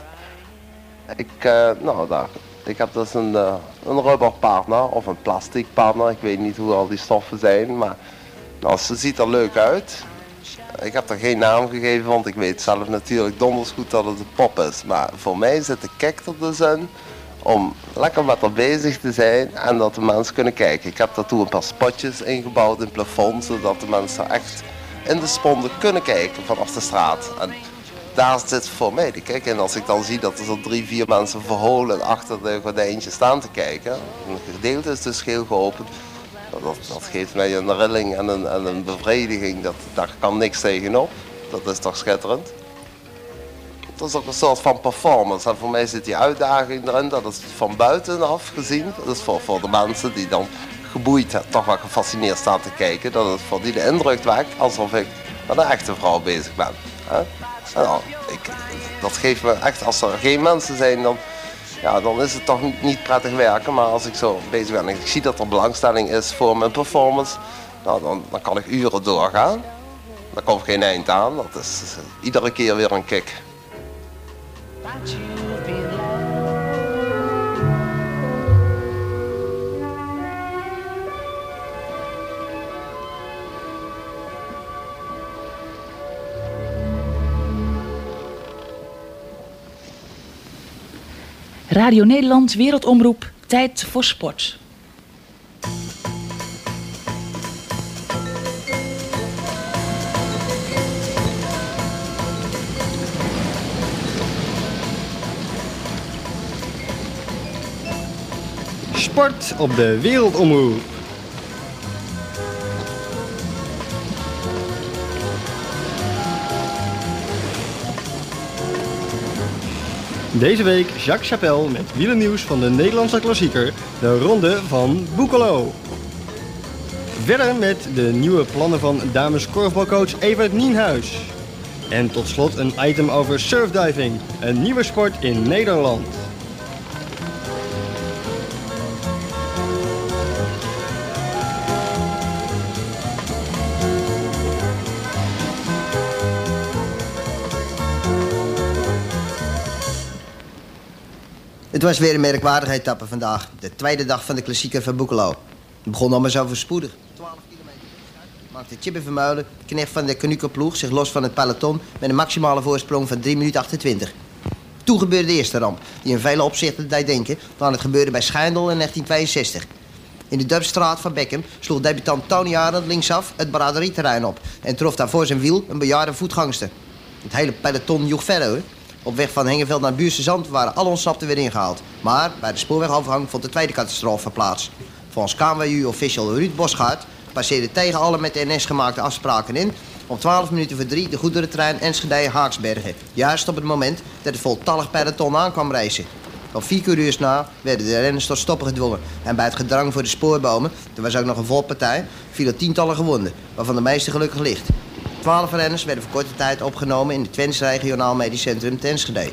ik, eh, nou daar, ik heb dus een, eh, een rubberpartner of een plastic partner. Ik weet niet hoe al die stoffen zijn, maar nou, ze ziet er leuk uit. Ik heb er geen naam gegeven, want ik weet zelf natuurlijk donders goed dat het een pop is. Maar voor mij zit de kek er dus in om lekker met haar bezig te zijn en dat de mensen kunnen kijken. Ik heb daartoe een paar spotjes ingebouwd in het plafond, zodat de mensen echt in de sponden kunnen kijken vanaf de straat. En daar zit voor mij de kijk in. Als ik dan zie dat er zo drie, vier mensen verholen achter de gordijntje staan te kijken. Een gedeelte is dus geel geopend. Dat, dat geeft mij een rilling en een, en een bevrediging. Dat, daar kan niks tegenop. Dat is toch schitterend. Dat is ook een soort van performance. En voor mij zit die uitdaging erin. Dat is van buitenaf gezien. Dat is voor, voor de mensen die dan geboeid, toch wel gefascineerd staan te kijken. Dat het voor die de indruk wekt alsof ik met een echte vrouw bezig ben. Nou, ik, dat geeft me echt, als er geen mensen zijn, dan, ja, dan is het toch niet- prettig werken. Maar als ik zo bezig ben en ik zie dat er belangstelling is voor mijn performance, nou, dan, dan kan ik uren doorgaan. Daar komt geen eind aan. Dat is iedere keer weer een kick. Radio Nederland, Wereldomroep, tijd voor sport. sport op de Wereldomroep. Deze week Jacques Chapelle met wielennieuws van de Nederlandse klassieker, de Ronde van Boekelo. Verder met de nieuwe plannen van dames korfbalcoach Evert Nienhuis. En tot slot een item over surfdiving, een nieuwe sport in Nederland. Het was weer een merkwaardige etappe vandaag. De tweede dag van de klassieker van Boekelo. Het begon allemaal zo voorspoedig. 12 kilometer maakte Chippe Vermeulen, knecht van de Canuco-ploeg, zich los van het peloton... met een maximale voorsprong van 3 minuten 28. Toen gebeurde de eerste ramp, die in vele opzichten deed denken... aan het gebeurde bij Schijndel in 1962. In de Dubstraat van Beckham sloeg debutant Tony Arend linksaf het braderieterrein op... en trof daar voor zijn wiel een bejaarde voetgangster. Het hele peloton joeg verder, hoor. Op weg van Hengeveld naar Buurse Zand waren alle ontsnapten weer ingehaald. Maar bij de spoorwegovergang vond de tweede catastrofe plaats. Volgens KWU-official Ruud Bosgaard passeerde tegen alle met de NS gemaakte afspraken in... om 12 minuten voor drie de goederentrein Enschede-Haaksbergen. Juist op het moment dat het voltallig peloton aankwam racen. Op vier coureurs na werden de renners tot stoppen gedwongen. En bij het gedrang voor de spoorbomen, er was ook nog een volpartij, vielen tientallen gewonden, waarvan de meeste gelukkig licht. Twaalf renners werden voor korte tijd opgenomen in het Twents Regionaal Medisch Centrum ten Enschede.